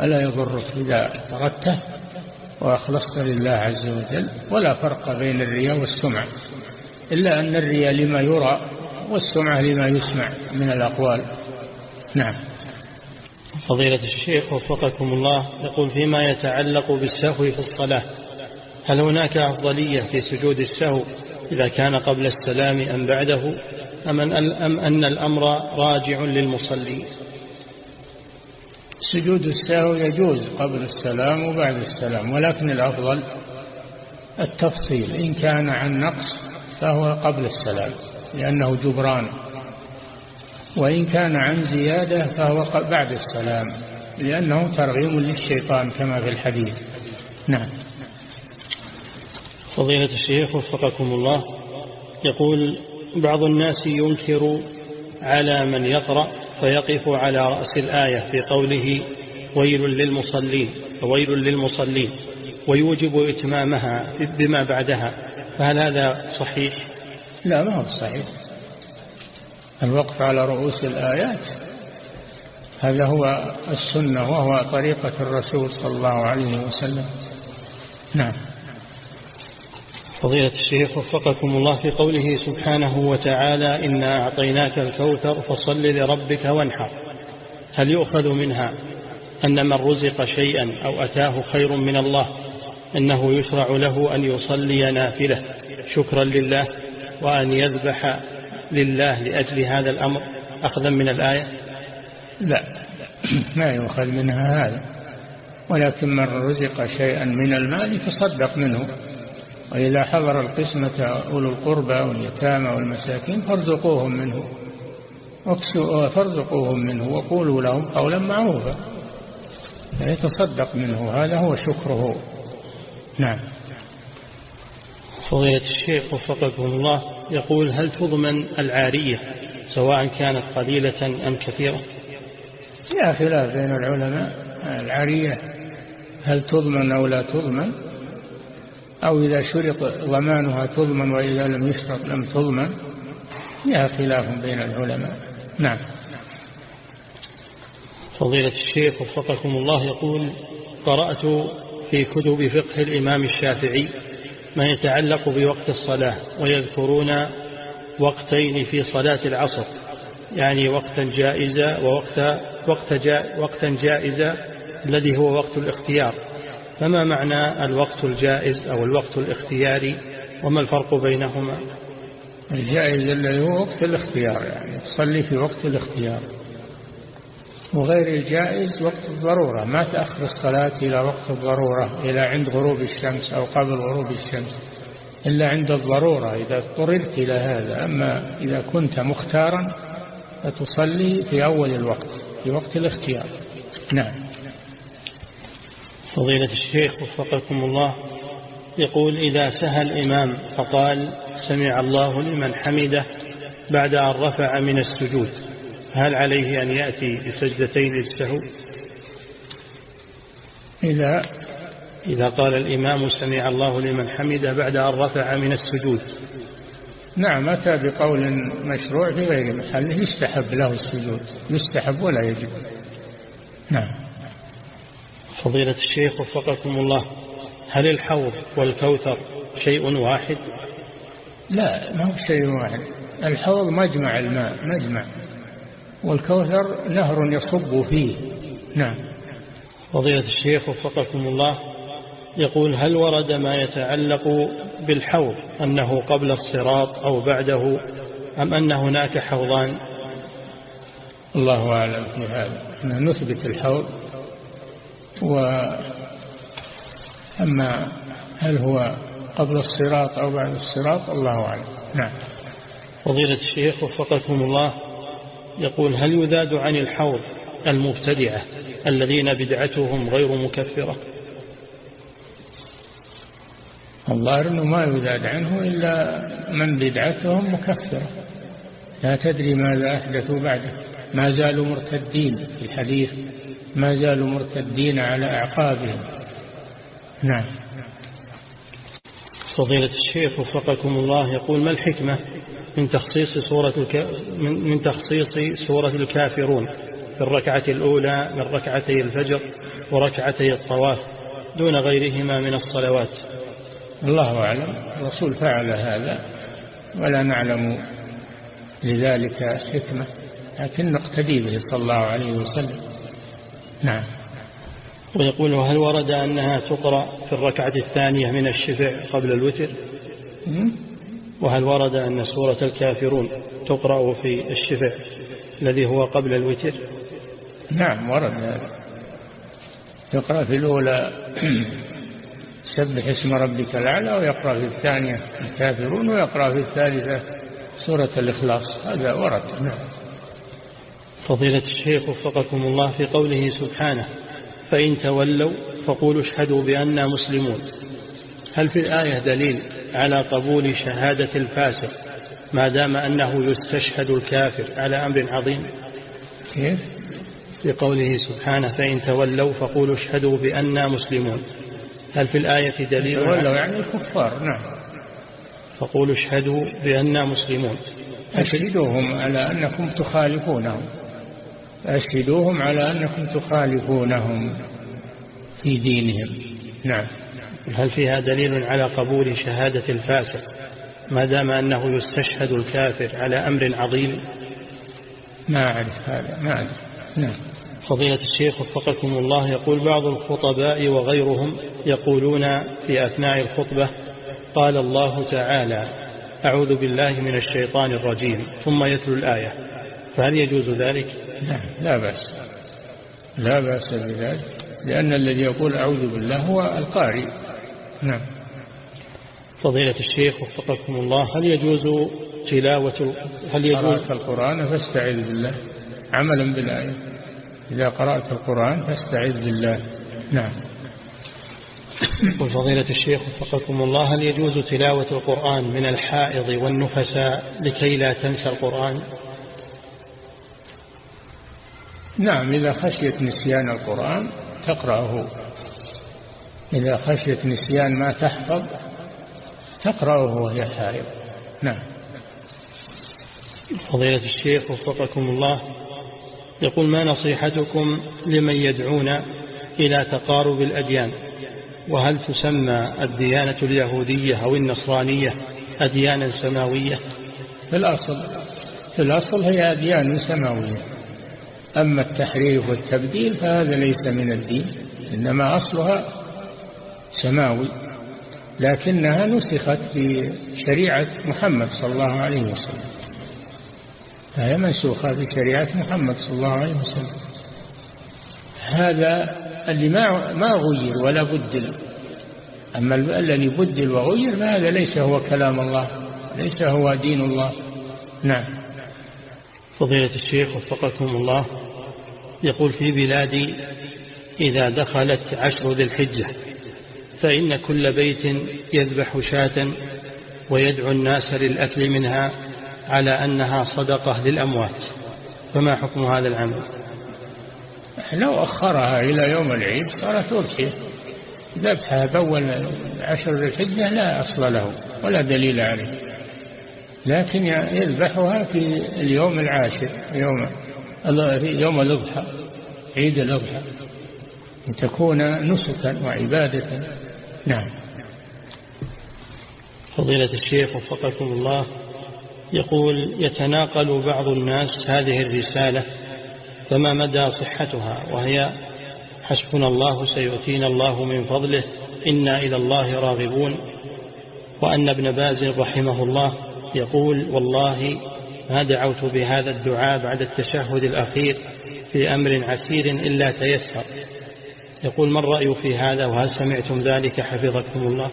ألا يضرك إذا طردته وأخلصت لله عز وجل ولا فرق بين الرياء والسمع. إلا أن الرياء لما يرى والسمعة لما يسمع من الأقوال. نعم.
فضيلة الشيخ وفقكم الله يقول فيما يتعلق بالسهو في الصلاة هل هناك أفضلية في سجود السهو إذا كان قبل السلام أم بعده أم أن الأمر راجع للمصلي.
سجود السهو يجوز قبل السلام وبعد السلام ولكن الأفضل التفصيل. إن كان عن نقص فهو قبل السلام لأنه جبران. وإن كان عن زيادة فهو بعد السلام لأنه ترغيم للشيطان كما في الحديث. نعم.
فضيلة الشيخ وفقكم الله. يقول بعض الناس ينكر على من يقرأ فيقف على رأس الآية في قوله ويل للمصلين ويل للمصلين ويوجب إتمامها بما بعدها. فهل هذا صحيح؟
لا ما هو صحيح. الوقف على رؤوس الآيات هذا هو السنة وهو طريقة الرسول صلى الله عليه وسلم. نعم.
فضيلة الشيخ وفقكم الله في قوله سبحانه وتعالى إنا أعطيناك الكوثر فصل لربك وانحر. هل يؤخذ منها أن من رزق شيئا أو أتاه خير من الله أنه يشرع له أن يصلي نافلة؟ شكرا لله وأن يذبح لله لأجل هذا الأمر. أخذا من الآية؟
لا ما يؤخذ منها هذا. ولكن من رزق شيئا من المال فصدق منه. وإذا حضر القسمة أولو القربى واليتامى والمساكين فارزقوهم منه. فارزقوهم منه وقولوا لهم قولا معروفا. فيتصدق منه هذا هو شكره. نعم.
فضيلة الشيخ وفقكم الله يقول هل تضمن العارية سواء كانت قليلة أم كثيرة؟
لا خلاف بين العلماء العارية هل تضمن أو لا تضمن؟ أو إذا شرط ضمانها تضمن وإذا لم يشرط لم تضمن فيها خلاف بين العلماء. نعم.
فضيلة الشيخ وفقكم الله يقول قرأت في كتب فقه الإمام الشافعي ما يتعلق بوقت الصلاة ويذكرون وقتين في صلاة العصر يعني وقتا جائزة ووقت وقت جا وقتا جائزة الذي هو وقت الاختيار. فما معنى الوقت الجائز أو الوقت الاختياري؟ وما الفرق بينهما؟
الجائز الذي هو وقت الاختيار يعني تصلي في وقت الاختيار. وغير الجائز وقت الضرورة ما تأخر الصلاة إلى وقت الضرورة إلى عند غروب الشمس أو قبل غروب الشمس إلا عند الضرورة. إذا اضطررت إلى هذا أما إذا كنت مختارا فتصلي في أول الوقت في وقت الاختيار. نعم.
فضيلة الشيخ وفقكم الله يقول إذا سهى الإمام فقال سمع الله لمن حمده بعد أن رفع من السجود هل عليه أن يأتي بسجدتين للسهو
إذا
إذا قال الإمام سمع الله لمن حمده بعد أن رفع من السجود.
نعم أتى بقول مشروع في غير محله يستحب له السجود يستحب ولا يجب. نعم.
فضيلة الشيخ وفقكم الله هل الحوض والكوثر شيء واحد؟
لا ما هو شيء واحد. الحوض مجمع الماء مجمع. والكوثر نهر يصب فيه. نعم.
فضيلة الشيخ وفقكم الله يقول هل ورد ما يتعلق بالحوض أنه قبل الصراط أو بعده أم أن هناك حوضان؟
الله أعلم في هذا. نثبت الحوض. وأما هل هو قبل الصراط أو بعد الصراط الله أعلم. نعم.
فضيلة الشيخ وفقكم الله يقول هل يذاد عن الحوض المبتدعة الذين بدعتهم غير مكفرة؟
الظاهر أنه ما يذاد عنه إلا من بدعتهم مكفرة. لا تدري ماذا أحدثوا بعده. ما زالوا مرتدين في الحديث. ما زالوا مرتدين على أعقابهم. نعم.
فضيلة الشيخ وفقكم الله يقول ما الحكمة من تخصيص سورة الك... من تخصيص سورة الكافرون؟ في الركعة الأولى من ركعتي الفجر وركعتي الطواف دون غيرهما من الصلوات.
الله أعلم. الرسول فعل هذا ولا نعلم لذلك حكمة لكن نقتدي به صلى الله عليه وسلم. نعم.
ويقول هل ورد أنها تقرأ في الركعة الثانية من الشفع قبل الوتر؟ وهل ورد أن سورة الكافرون تقرأ في الشفع الذي هو قبل الوتر؟
نعم ورد. هذا يقرأ في الأولى سبح اسم ربك الأعلى ويقرأ في الثانية الكافرون ويقرأ في الثالثة سورة الإخلاص. هذا ورد. نعم.
فضيلة الشيخ وفقكم الله في قوله سبحانه فإن تولوا فقولوا اشهدوا بأننا مسلمون. هل في الآية دليل على قبول شهادة الفاسق ما دام أنه يستشهد الكافر على أمر عظيم؟
كيف؟
لقوله سبحانه فإن تولوا فقولوا اشهدوا بأننا مسلمون. هل في الآية دليل
تولوا يعني الكفار نعم.
فقولوا اشهدوا بأننا مسلمون؟
أشهدوهم على أنكم تخالفونهم. أشهدوهم على أنكم تخالفونهم في دينهم. نعم.
هل فيها دليل على قبول شهادة الفاسق؟ ما دام أنه يستشهد الكافر على أمر عظيم؟
ما أعرف هذا ما أعرف نعم.
فضيلة الشيخ وفقكم الله يقول بعض الخطباء وغيرهم يقولون في أثناء الخطبة قال الله تعالى أعوذ بالله من الشيطان الرجيم ثم يتلو الآية. فهل يجوز ذلك؟
لا, لا بأس. لا بأس بذلك. لأن الذي يقول أعوذ بالله هو القارئ. نعم.
فضيلة الشيخ وفقكم الله هل يجوز تلاوة هل يجوز
القرآن فاستعذ بالله. عملا بالآية. إذا قرأت القرآن فاستعذ بالله. نعم.
وفضيلة الشيخ وفقكم الله هل يجوز تلاوة القرآن من الحائض والنفساء لكي لا تنسى القرآن؟
نعم إذا خشيت نسيان القرآن تقرأه. إذا خشيت نسيان ما تحفظ تقرأه وهي حائض. نعم.
فضيلة الشيخ وفقكم الله يقول ما نصيحتكم لمن يدعون إلى تقارب الأديان؟ وهل تسمى الديانة اليهودية أو النصرانية أديانا سماوية؟
في الأصل في الأصل هي أديان سماوية. أما التحريف والتبديل فهذا ليس من الدين إنما أصلها سماوي لكنها نسخت في شريعة محمد صلى الله عليه وسلم. فهي منسوخة في شريعة محمد صلى الله عليه وسلم. هذا اللي ما ما غير ولا بدل أما الذي بدل وغير فهذا ليس هو كلام الله ليس هو دين الله. نعم.
فضيلة الشيخ وفقكم الله يقول في بلادي إذا دخلت عشر ذي الحجة فإن كل بيت يذبح شاة ويدعو الناس للأكل منها على أنها صدقة للأموات فما حكم هذا العمل؟
لو أخرها إلى يوم العيد صارت أضحية ذبحها بأول عشر ذي الحجة لا أصل له ولا دليل عليه. لكن يذبحها في اليوم العاشر يوم يوم الأضحى عيد الأضحى. تكون نسكا وعبادة. نعم.
فضيلة الشيخ وفقكم الله يقول يتناقل بعض الناس هذه الرسالة فما مدى صحتها وهي حسبنا الله سيؤتينا الله من فضله إنا إلى الله راغبون. وأن ابن باز رحمه الله يقول والله ما دعوت بهذا الدعاء بعد التشهد الأخير في أمر عسير إلا تيسر. يقول ما الرأي في هذا وهل سمعتم ذلك حفظكم الله؟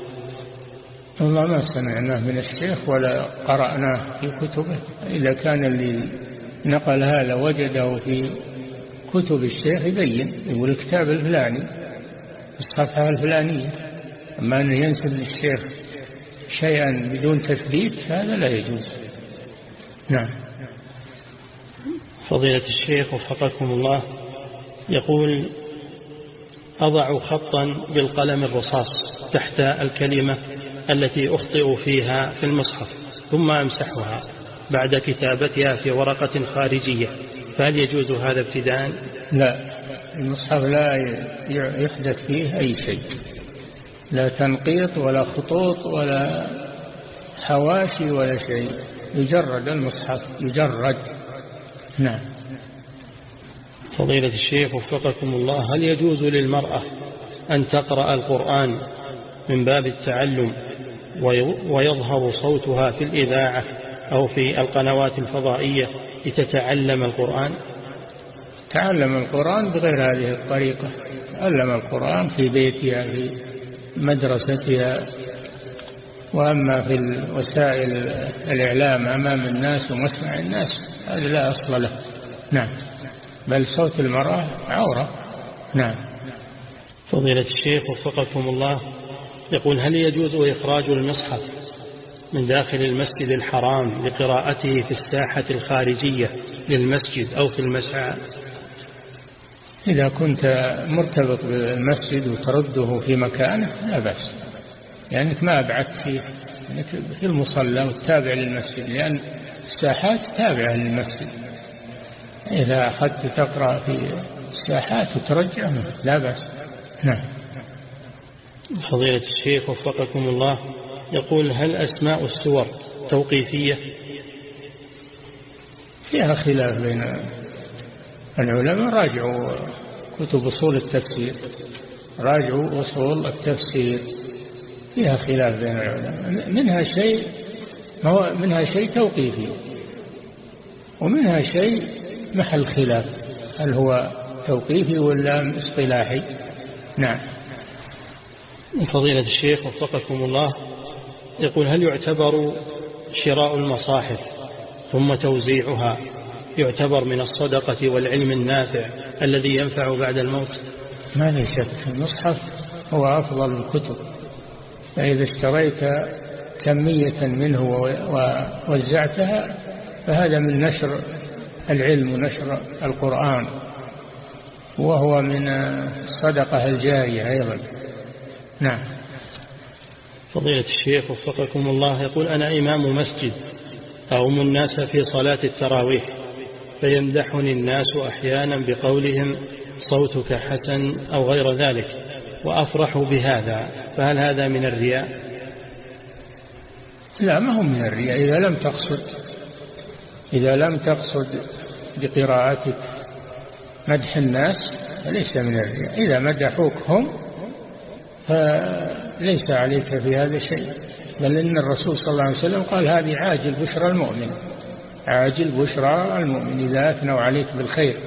والله ما سمعناه من الشيخ ولا قرأناه في كتبه. إذا كان اللي نقل هذا وجده في كتب الشيخ يبين يقول الكتاب الفلاني الصفحة الفلانية. أما أنه ينسب للشيخ شيئا بدون تثبيت هذا لا يجوز. نعم.
فضيلة الشيخ وفقكم الله يقول أضع خطا بالقلم الرصاص تحت الكلمة التي أخطئ فيها في المصحف ثم أمسحها بعد كتابتها في ورقة خارجية. فهل يجوز هذا ابتداء؟
لا. المصحف لا يحدث فيه أي شيء. لا تنقيط ولا خطوط ولا حواشي ولا شيء. يجرد المصحف يجرد. نعم.
فضيلة الشيخ وفقكم الله هل يجوز للمرأة أن تقرأ القرآن من باب التعلم ويظهر صوتها في الإذاعة أو في القنوات الفضائية لتتعلم القرآن؟
تعلم القرآن بغير هذه الطريقة. تعلم القرآن في بيتها في مدرستها وأما في وسائل الإعلام أمام الناس ومسمع الناس هذا لا أصل له. نعم. بل صوت المرأة عورة. نعم.
فضيلة الشيخ وفقكم الله. يقول هل يجوز إخراج المصحف من داخل المسجد الحرام لقراءته في الساحة الخارجية للمسجد أو في المسعى؟
إذا كنت مرتبط بالمسجد وترده في مكانه لا بأس. لأنك ما أبعدت فيه. يعني في المصلى والتابع للمسجد لأن الساحات تابعة للمسجد. إذا أخذت تقرأ في الساحات وترجع لا بأس. نعم.
فضيلة الشيخ وفقكم الله يقول هل أسماء السور توقيفية؟
فيها خلاف بين العلماء راجعوا كتب أصول التفسير راجعوا أصول التفسير. فيها خلاف بين العلماء. منها شيء منها شيء توقيفي ومنها شيء محل خلاف. هل هو توقيفي ولا اصطلاحي؟ نعم.
فضيلة الشيخ وفقكم الله يقول هل يعتبر شراء المصاحف ثم توزيعها يعتبر من الصدقة والعلم النافع الذي ينفع بعد الموت.
ما لي شك المصحف هو أفضل الكتب. فإذا اشتريت كمية منه ووزعتها فهذا من نشر العلم ونشر القرآن. وهو من الصدقة الجارية أيضا. نعم.
فضيلة الشيخ وفقكم الله يقول أنا إمام مسجد أعوم الناس في صلاة التراويح. فيمدحني الناس أحيانا بقولهم صوتك حسن أو غير ذلك وأفرح بهذا فهل هذا من الرياء؟
لا ما هو من الرياء إذا لم تقصد إذا لم تقصد بقراءتك مدح الناس فليس من الرياء إذا مدحوك هم فليس عليك في هذا شيء بل إن الرسول صلى الله عليه وسلم قال هذه عاجل بشرى المؤمن. عاجل بشرى المؤمن إذا أثنوا عليك بالخير.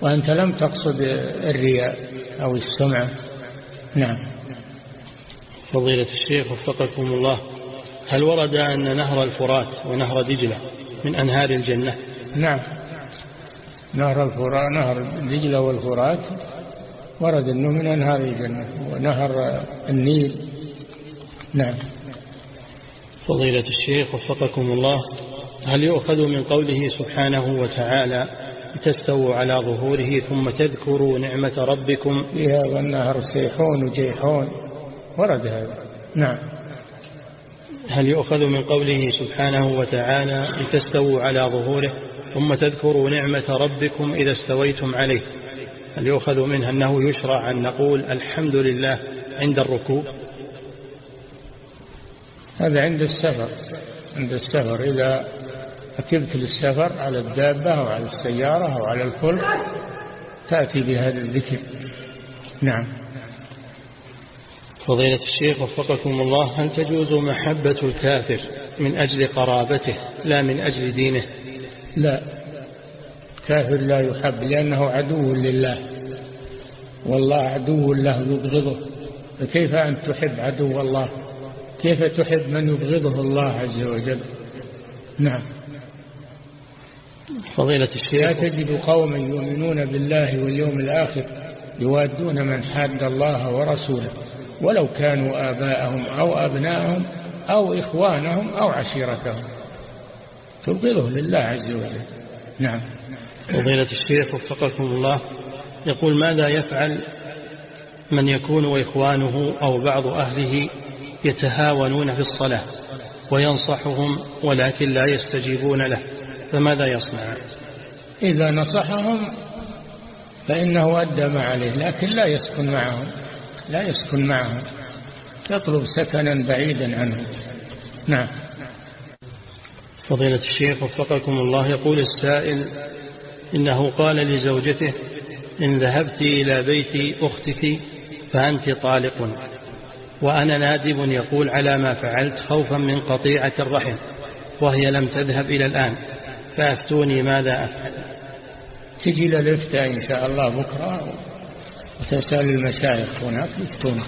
وأنت لم تقصد الرياء أو السمعة نعم.
فضيلة الشيخ وفقكم الله. هل ورد أن نهر الفرات ونهر دجلة من أنهار الجنة؟
نعم. نهر الفرات نهر دجلة والفرات ورد أنه من أنهار الجنة ونهر النيل. نعم.
فضيلة الشيخ وفقكم الله. هل يؤخذ من قوله سبحانه وتعالى لتستووا على ظهوره ثم تذكروا نعمة ربكم
فيها والنهر سيحون وجيحون ورد هذا. نعم.
هل يؤخذ من قوله سبحانه وتعالى لتستووا على ظهوره ثم تذكروا نعمة ربكم إذا استويتم عليه هل يؤخذ منها أنه يشرع أن نقول الحمد لله عند الركوب؟
هذا عند السفر. عند السفر إذا ركبت للسفر على الدابة أو على السيارة أو على الفلك تأتي بهذا الذكر. نعم.
فضيلة الشيخ وفقكم الله هل تجوز محبة الكافر من أجل قرابته لا من أجل دينه؟
لا. كافر لا يحب لأنه عدو لله. والله عدو له يبغضه. فكيف أن تحب عدو الله؟ كيف تحب من يبغضه الله عز وجل؟ نعم.
فضيلة الشيخ.
لا تجد قوما يؤمنون بالله واليوم الآخر يوادون من حاد الله ورسوله ولو كانوا آباءهم أو أبناءهم أو إخوانهم أو عشيرتهم. تبغضه لله عز وجل. نعم.
فضيلة الشيخ وفقكم الله. يقول ماذا يفعل من يكون وإخوانه أو بعض أهله يتهاونون في الصلاة وينصحهم ولكن لا يستجيبون له؟ فماذا يصنع؟
إذا نصحهم فإنه أدى ما عليه لكن لا يسكن معهم لا يسكن معهم. يطلب سكنا بعيدا عنه. نعم.
فضيلة الشيخ وفقكم الله يقول السائل إنه قال لزوجته إن ذهبت إلى بيت أختك فأنت طالق وأنا نادب يقول على ما فعلت خوفا من قطيعة الرحم وهي لم تذهب إلى الآن. فأفتوني ماذا أفعل؟
تجي للإفتاء إن شاء الله بكرة وتسأل المشايخ هناك يفتون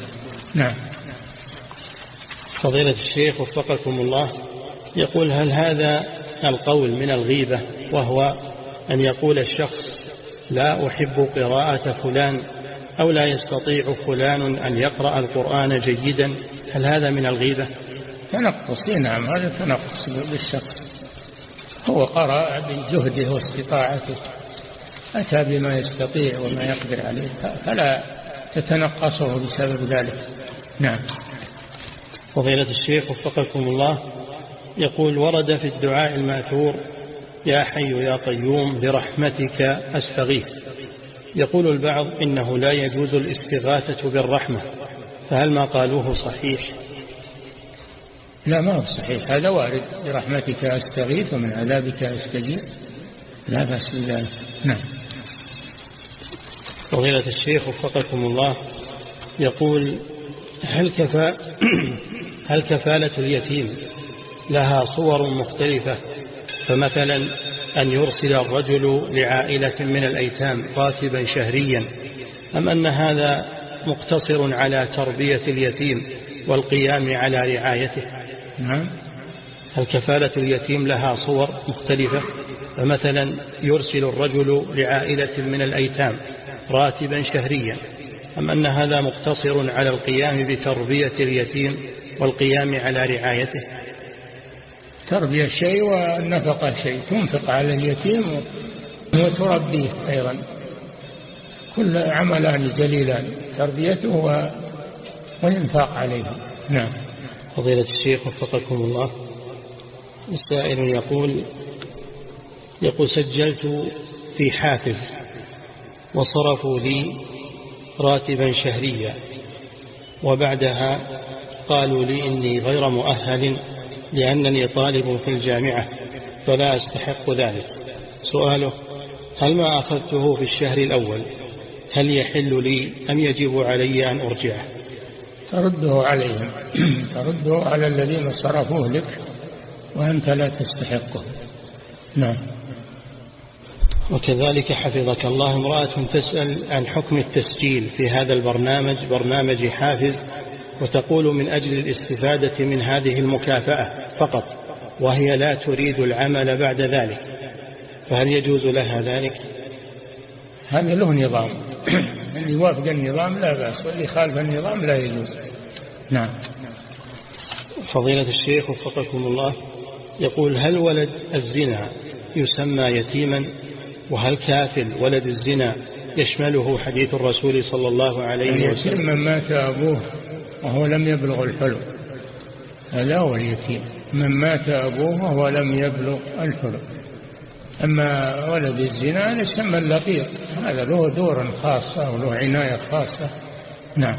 نعم.
فضيلة الشيخ وفقكم الله يقول هل هذا القول من الغيبة وهو أن يقول الشخص لا أحب قراءة فلان أو لا يستطيع فلان أن يقرأ القرآن جيدا هل هذا من الغيبة؟
تنقص نعم هذا تنقص بالشخص هو قرأ بجهده واستطاعته. أتى بما يستطيع وما يقدر عليه فلا تتنقصه بسبب ذلك. نعم.
فضيلة الشيخ وفقكم الله يقول ورد في الدعاء المأثور يا حي يا قيوم برحمتك أستغيث يقول البعض إنه لا يجوز الاستغاثة بالرحمة فهل ما قالوه صحيح؟
لا ما هو صحيح. هذا وارد. برحمتك أستغيث ومن عذابك أستجيب لا بأس بذلك. نعم.
فضيلة الشيخ وفقكم الله يقول هل, كفا هل كفالة اليتيم لها صور مختلفة؟ فمثلا أن يرسل الرجل لعائلة من الأيتام راتبا شهريا أم أن هذا مقتصر على تربية اليتيم والقيام على رعايته؟
نعم.
هل كفالة اليتيم لها صور مختلفة. فمثلا يرسل الرجل لعائلة من الأيتام راتبا شهريا. أم أن هذا مقتصر على القيام بتربية اليتيم والقيام على رعايته؟
تربية شيء والنفقة شيء تنفق على اليتيم وتربيه أيضا. كل عملان جليلان تربيته والإنفاق عليه نعم.
فضيلة الشيخ وفقكم الله. السائل يقول يقول سجلت في حافز وصرفوا لي راتبا شهريا وبعدها قالوا لي إني غير مؤهل لأنني طالب في الجامعة فلا أستحق ذلك. سؤاله هل ما أخذته في الشهر الأول هل يحل لي أم يجب علي أن أرجعه؟
ترده عليهم. ترده على الذين صرفوه لك وأنت لا تستحقه. نعم.
وكذلك حفظك الله امرأة تسأل عن حكم التسجيل في هذا البرنامج برنامج حافظ وتقول من أجل الاستفادة من هذه المكافأة فقط وهي لا تريد العمل بعد ذلك. فهل يجوز لها ذلك؟
هذا له نظام. اللي يوافق النظام لا بأس واللي خالف النظام لا يجوز. نعم.
فضيلة الشيخ وفقكم الله يقول هل ولد الزنا يسمى يتيما؟ وهل كافل ولد الزنا يشمله حديث الرسول صلى الله عليه وسلم؟
من مات أبوه وهو لم يبلغ الحلم. هذا هو اليتيم. من مات أبوه وهو لم يبلغ الحلم. أما ولد الزنا يسمى اللقيط. هذا له دور خاصة وله عناية خاصة. نعم.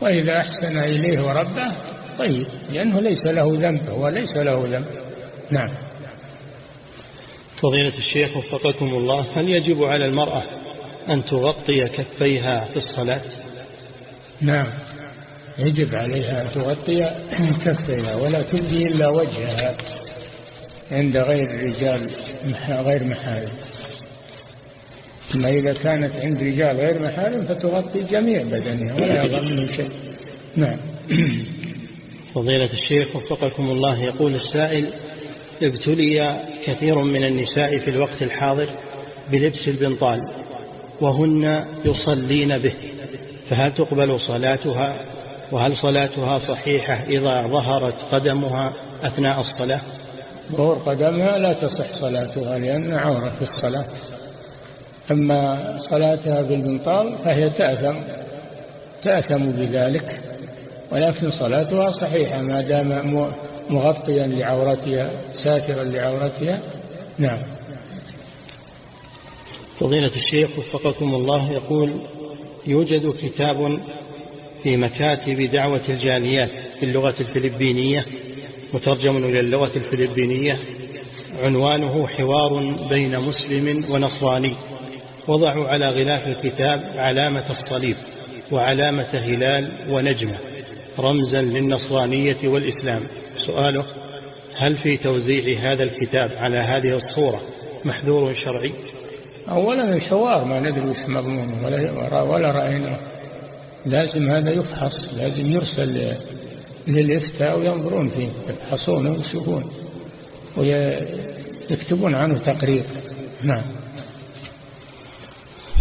وإذا أحسن إليه وربه طيب لأنه ليس له ذنب هو ليس له ذنب. نعم.
فضيلة الشيخ وفقكم الله هل يجب على المرأة أن تغطي كفيها في الصلاة؟
نعم. يجب عليها أن تغطي كفيها ولا تبدي إلا وجهها. عند غير الرجال غير محارم. ثم إذا كانت عند رجال غير محارم فتغطي جميع بدنها ولا يظهر منه شيء. نعم.
فضيلة الشيخ وفقكم الله يقول السائل ابتلي كثير من النساء في الوقت الحاضر بلبس البنطال وهن يصلين به فهل تقبل صلاتها؟ وهل صلاتها صحيحة إذا ظهرت قدمها أثناء الصلاة؟
ظهور قدمها لا تصح صلاتها لأن عورة في الصلاة. أما صلاتها بالبنطال فهي تأثم تأثم بذلك ولكن صلاتها صحيحة ما دام مغطيا لعورتها ساترا لعورتها. نعم.
فضيلة الشيخ وفقكم الله يقول يوجد كتاب في مكاتب دعوة الجاليات في اللغة الفلبينية مترجم إلى اللغة الفلبينية. عنوانه حوار بين مسلم ونصراني. وضعوا على غلاف الكتاب علامة الصليب وعلامة هلال ونجمة رمزا للنصرانية والإسلام. سؤاله هل في توزيع هذا الكتاب على هذه الصورة محذور شرعي؟
أولا الحوار ما ندري مضمونه ولا, ولا رأينا لازم هذا يفحص لازم يرسل للإفتاء وينظرون فيه يفحصونه ويشوفون ويكتبون عنه تقرير. نعم.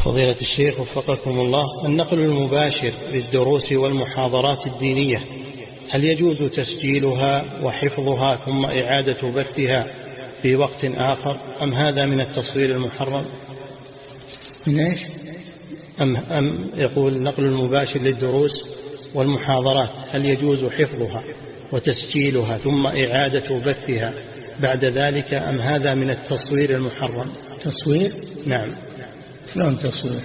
فضيلة الشيخ وفقكم الله النقل المباشر للدروس والمحاضرات الدينية هل يجوز تسجيلها وحفظها ثم إعادة بثها في وقت آخر أم هذا من التصوير المحرم؟
من إيش؟
أم, أم يقول نقل المباشر للدروس والمحاضرات هل يجوز حفظها وتسجيلها ثم إعادة بثها بعد ذلك أم هذا من التصوير المحرم؟
تصوير؟
نعم.
شلون تصوير؟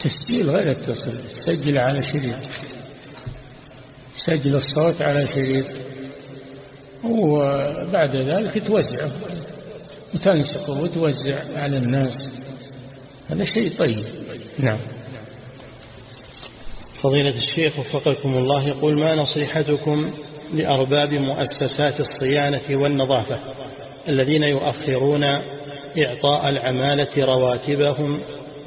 تسجيل غير التصوير سجل على شريط. سجل الصوت على شريط. وبعد ذلك توزعه وتنسقه وتوزع على الناس. هذا شيء طيب. نعم.
فضيلة الشيخ وفقكم الله يقول ما نصيحتكم لأرباب مؤسسات الصيانة والنظافة الذين يؤخرون إعطاء العمالة رواتبهم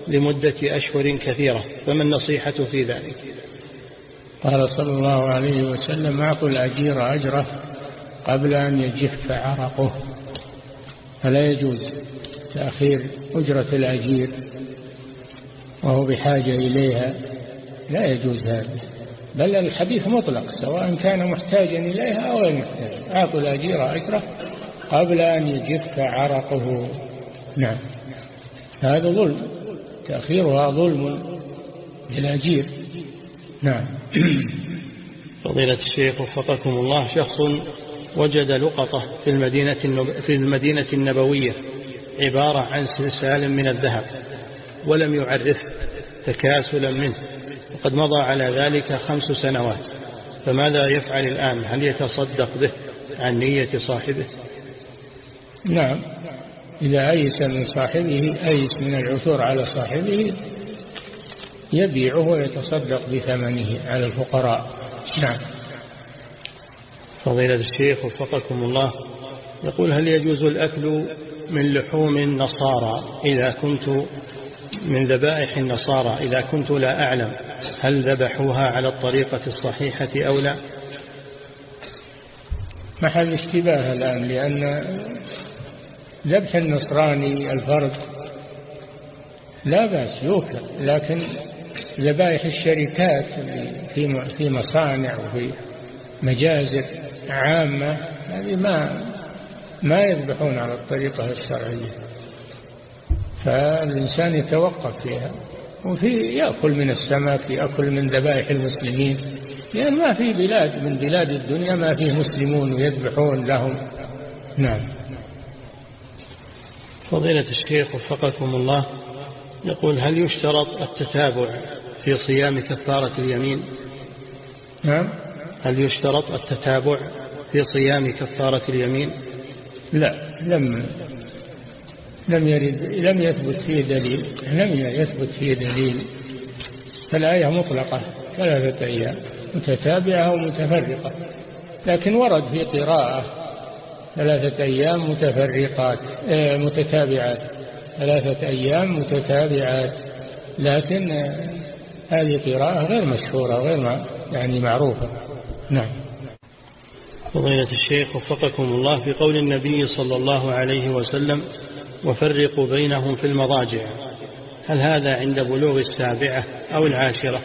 لمدة أشهر كثيرة؟ فما النصيحة في ذلك؟
قال صلى الله عليه وسلم أعطوا الأجير أجره قبل أن يجف عرقه. فلا يجوز تأخير أجرة الأجير وهو بحاجة إليها. لا يجوز هذا. بل الحديث مطلق سواء كان محتاجا إليها أو غير محتاج. أعطوا الأجير أجره قبل أن يجف عرقه. نعم. هذا ظلم. تأخيرها ظلم للأجير. نعم.
فضيلة الشيخ وفقكم الله شخص وجد لقطة في المدينة, في المدينة النبوية عبارة عن سلسال من الذهب ولم يعرفه تكاسلا منه. وقد مضى على ذلك خمس سنوات. فماذا يفعل الآن؟ هل يتصدق به عن نية صاحبه؟
نعم. إذا أيس من صاحبه أيس من العثور على صاحبه يبيعه ويتصدق بثمنه على الفقراء. نعم.
فضيلة الشيخ وفقكم الله. يقول هل يجوز الأكل من لحوم النصارى إذا كنت من ذبائح النصارى؟ إذا كنت لا أعلم. هل ذبحوها على الطريقة الصحيحة أو لا؟
محل اشتباه الآن لأن ذبح النصراني الفرد لا بأس يوكل لكن ذبائح الشركات في في مصانع وفي مجازر عامة هذه ما ما يذبحون على الطريقة الشرعية فالإنسان يتوقف فيها. وفي يأكل من السمك يأكل من ذبائح المسلمين. لأن ما في بلاد من بلاد الدنيا ما فيه مسلمون ويذبحون لهم. نعم.
فضيلة الشيخ وفقكم الله يقول هل يشترط التتابع في صيام كفارة اليمين؟
نعم.
هل يشترط التتابع في صيام كفارة اليمين؟
لا لم لم يرد لم يثبت فيه دليل لم يثبت فيه دليل. فالآية مطلقة ثلاثة أيام متتابعة ومتفرقة. لكن ورد في قراءة ثلاثة أيام متفرقات آه، متتابعات. ثلاثة أيام متتابعات. لكن هذه قراءة غير مشهورة غير يعني معروفة. نعم.
فضيلة الشيخ وفقكم الله في قول النبي صلى الله عليه وسلم وفرقوا بينهم في المضاجع. هل هذا عند بلوغ السابعة أو العاشرة؟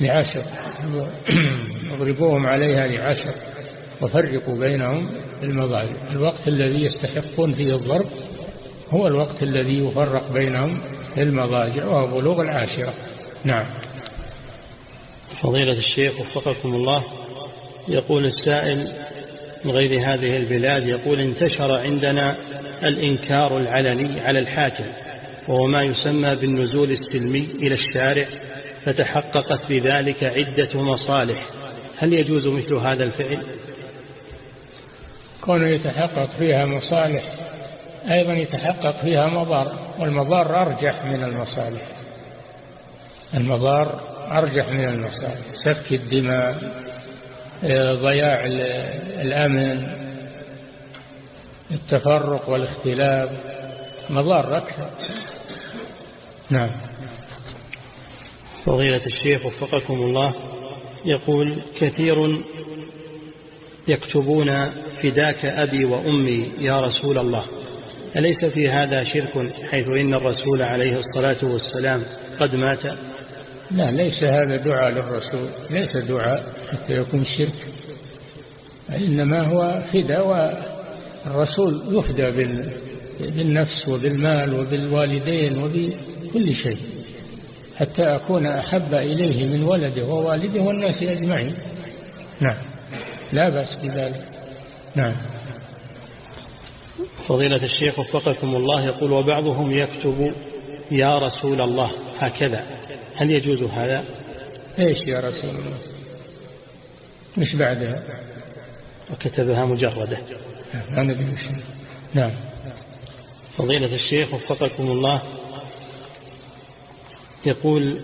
لعشر اضربوهم عليها لعشر وفرقوا بينهم في المضاجع. الوقت الذي يستحقون فيه الضرب هو الوقت الذي يفرق بينهم في المضاجع وهو بلوغ العاشرة. نعم.
فضيلة الشيخ وفقكم الله يقول السائل من غير هذه البلاد يقول انتشر عندنا الإنكار العلني على الحاكم وهو ما يسمى بالنزول السلمي إلى الشارع فتحققت بذلك عدة مصالح هل يجوز مثل هذا الفعل؟
كونه يتحقق فيها مصالح أيضا يتحقق فيها مضار والمضار أرجح من المصالح المضار أرجح من المصالح سفك الدماء ضياع الأمن التفرق والاختلاف مضار أكثر نعم.
فضيلة الشيخ وفقكم الله يقول كثير يكتبون فداك أبي وأمي يا رسول الله. أليس في هذا شرك حيث إن الرسول عليه الصلاة والسلام قد مات؟
لا ليس هذا دعاء للرسول ليس دعاء حتى يكون شرك. إنما هو فداء والرسول يفدى بالنفس وبالمال وبالوالدين وبكل شيء حتى أكون أحب إليه من ولده ووالده والناس أجمعين. نعم. لا بأس بذلك. نعم.
فضيلة الشيخ وفقكم الله يقول وبعضهم يكتب يا رسول الله هكذا. هل يجوز هذا؟
إيش يا رسول الله؟ مش بعدها؟
وكتبها مجردة.
أنا نعم.
فضيلة الشيخ وفقكم الله. يقول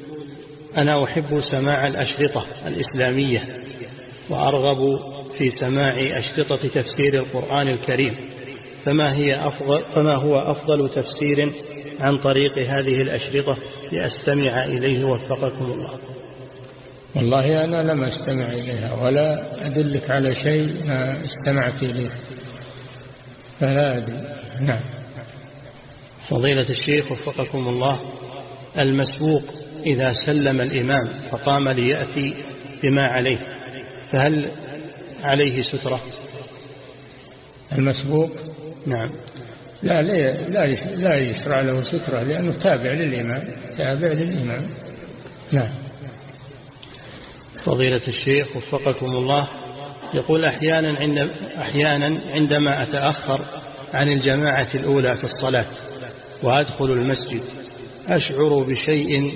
أنا أحب سماع الأشرطة الإسلامية وأرغب في سماع أشرطة تفسير القرآن الكريم. فما, هي أفضل فما هو أفضل تفسير عن طريق هذه الأشرطة لأستمع إليه وفقكم الله.
والله أنا لم أستمع إليها ولا أدلك على شيء ما استمعت إليه. فلا أدري نعم.
فضيلة الشيخ وفقكم الله المسبوق إذا سلم الإمام فقام ليأتي بما عليه فهل عليه سترة؟
المسبوق؟
نعم.
لا لا لا لا يشرع له سترة لأنه تابع للإمام تابع للإمام. نعم.
فضيلة الشيخ وفقكم الله يقول أحيانا, عند أحيانا عندما أتأخر عن الجماعة الأولى في الصلاة وأدخل المسجد أشعر بشيء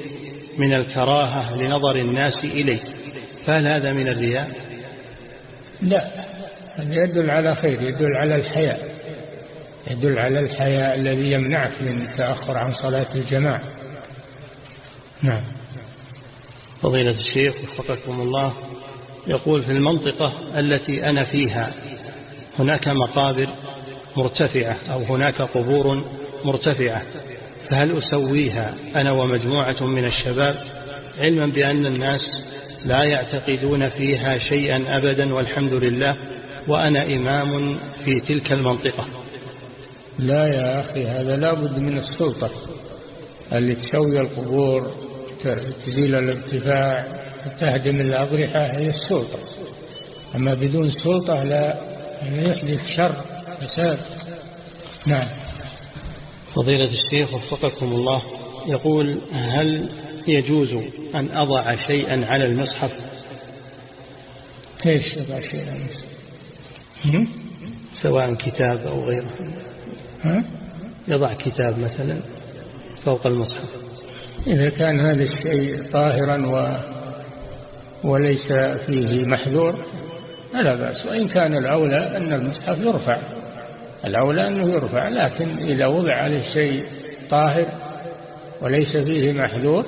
من الكراهة لنظر الناس إلي فهل هذا من الرياء؟
لا هذا يدل على خير يدل على الحياء. يدل على الحياء الذي يمنعك من التأخر عن صلاة الجماعة. نعم.
فضيلة الشيخ وفقكم الله يقول في المنطقة التي أنا فيها هناك مقابر مرتفعة أو هناك قبور مرتفعة فهل أسويها أنا ومجموعة من الشباب علما بأن الناس لا يعتقدون فيها شيئا أبدا والحمد لله وأنا إمام في تلك المنطقة؟
لا يا أخي هذا لابد من السلطة. اللي تسوي القبور تزيل الارتفاع تهدم الأضرحة هي السلطة. أما بدون سلطة لا يحدث شر فساد. نعم.
فضيلة الشيخ وفقكم الله يقول هل يجوز أن أضع شيئا على المصحف؟
كيف يضع شيئا؟ على المصحف
سواء كتاب أو غيره؟ يضع كتاب مثلا فوق المصحف.
إذا كان هذا الشيء طاهرا و وليس فيه محذور فلا بأس. وإن كان الأولى أن المصحف يرفع. الأولى أنه يرفع لكن إذا وضع عليه شيء طاهر وليس فيه محذور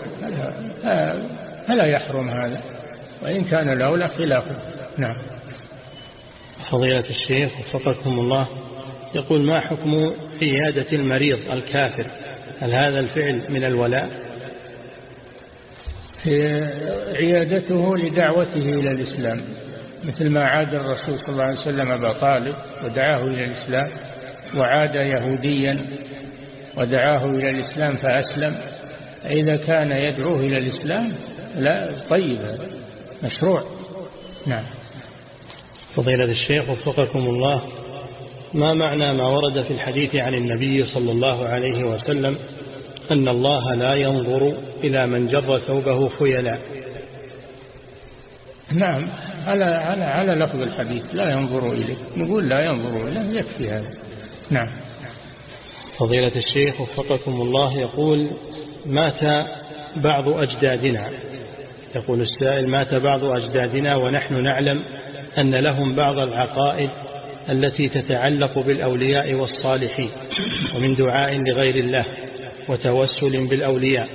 فلا يحرم هذا. وإن كان الأولى خلافه نعم.
فضيلة الشيخ وفقكم الله يقول ما حكم عيادة المريض الكافر هل هذا الفعل من الولاء؟
عيادته لدعوته إلى الإسلام مثل ما عاد الرسول صلى الله عليه وسلم أبا طالب ودعاه إلى الإسلام وعاد يهوديا ودعاه إلى الإسلام فأسلم إذا كان يدعوه إلى الإسلام لا طيب مشروع. نعم.
فضيلة الشيخ وفقكم الله ما معنى ما ورد في الحديث عن النبي صلى الله عليه وسلم أن الله لا ينظر إلى من جر ثوبه خيلاء
نعم على على على لفظ الحديث لا ينظر إليه نقول لا ينظر إليه يكفي هذا. نعم.
فضيلة الشيخ وفقكم الله يقول مات بعض أجدادنا. يقول السائل مات بعض أجدادنا ونحن نعلم أن لهم بعض العقائد التي تتعلق بالأولياء والصالحين ومن دعاء لغير الله وتوسل بالأولياء.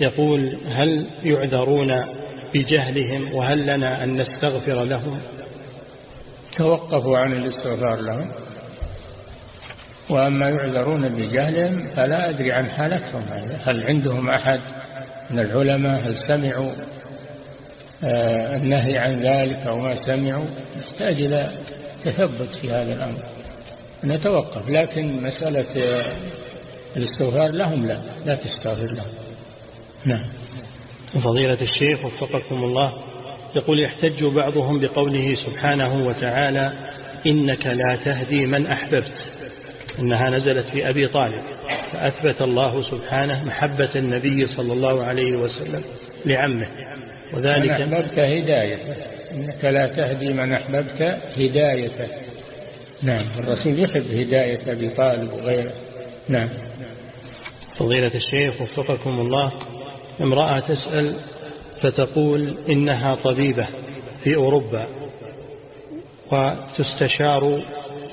يقول هل يعذرون بجهلهم وهل لنا أن نستغفر لهم؟
توقفوا عن الاستغفار لهم. وأما يعذرون بجهلهم فلا أدري عن حالتهم. هل عندهم أحد من العلماء؟ هل سمعوا آه، النهي عن ذلك أو ما سمعوا؟ يحتاج إلى تثبت في هذا الأمر. نتوقف لكن مسألة الاستغفار لهم لا لا تستغفر لهم. نعم.
فضيلة الشيخ وفقكم الله يقول يحتج بعضهم بقوله سبحانه وتعالى إنك لا تهدي من أحببت. إنها نزلت في أبي طالب. فأثبت الله سبحانه محبة النبي صلى الله عليه وسلم لعمه.
وذلك من أحببت هداية. إنك لا تهدي من أحببت هداية. نعم الرسول يحب هداية أبي طالب وغيره. نعم.
فضيلة الشيخ وفقكم الله امرأة تسأل فتقول إنها طبيبة في أوروبا وتستشار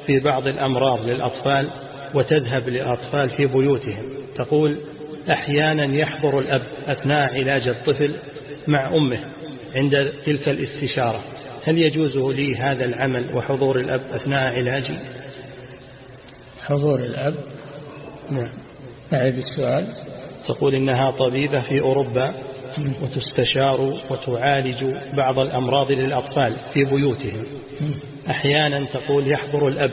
في بعض الأمراض للأطفال وتذهب للأطفال في بيوتهم. تقول أحيانا يحضر الأب أثناء علاج الطفل مع أمه عند تلك الاستشارة. هل يجوز لي هذا العمل وحضور الأب أثناء علاجي؟
حضور الأب؟ نعم. أعد السؤال.
تقول إنها طبيبة في أوروبا وتستشار وتعالج بعض الأمراض للأطفال في بيوتهم. أحيانا تقول يحضر الأب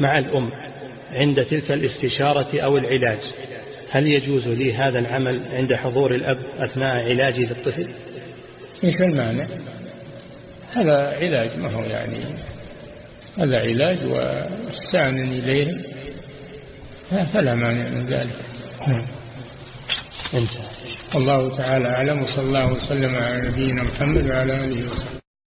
مع الأم عند تلك الاستشارة أو العلاج. هل يجوز لي هذا العمل عند حضور الأب أثناء علاجي للطفل
إيش المعنى هذا علاج ما هو يعني هذا علاج واستعن إليه. فلا مانع من ذلك. انتهى. الله تعالى أعلم وصلى الله وسلم على نبينا محمد وعلى آله وسلم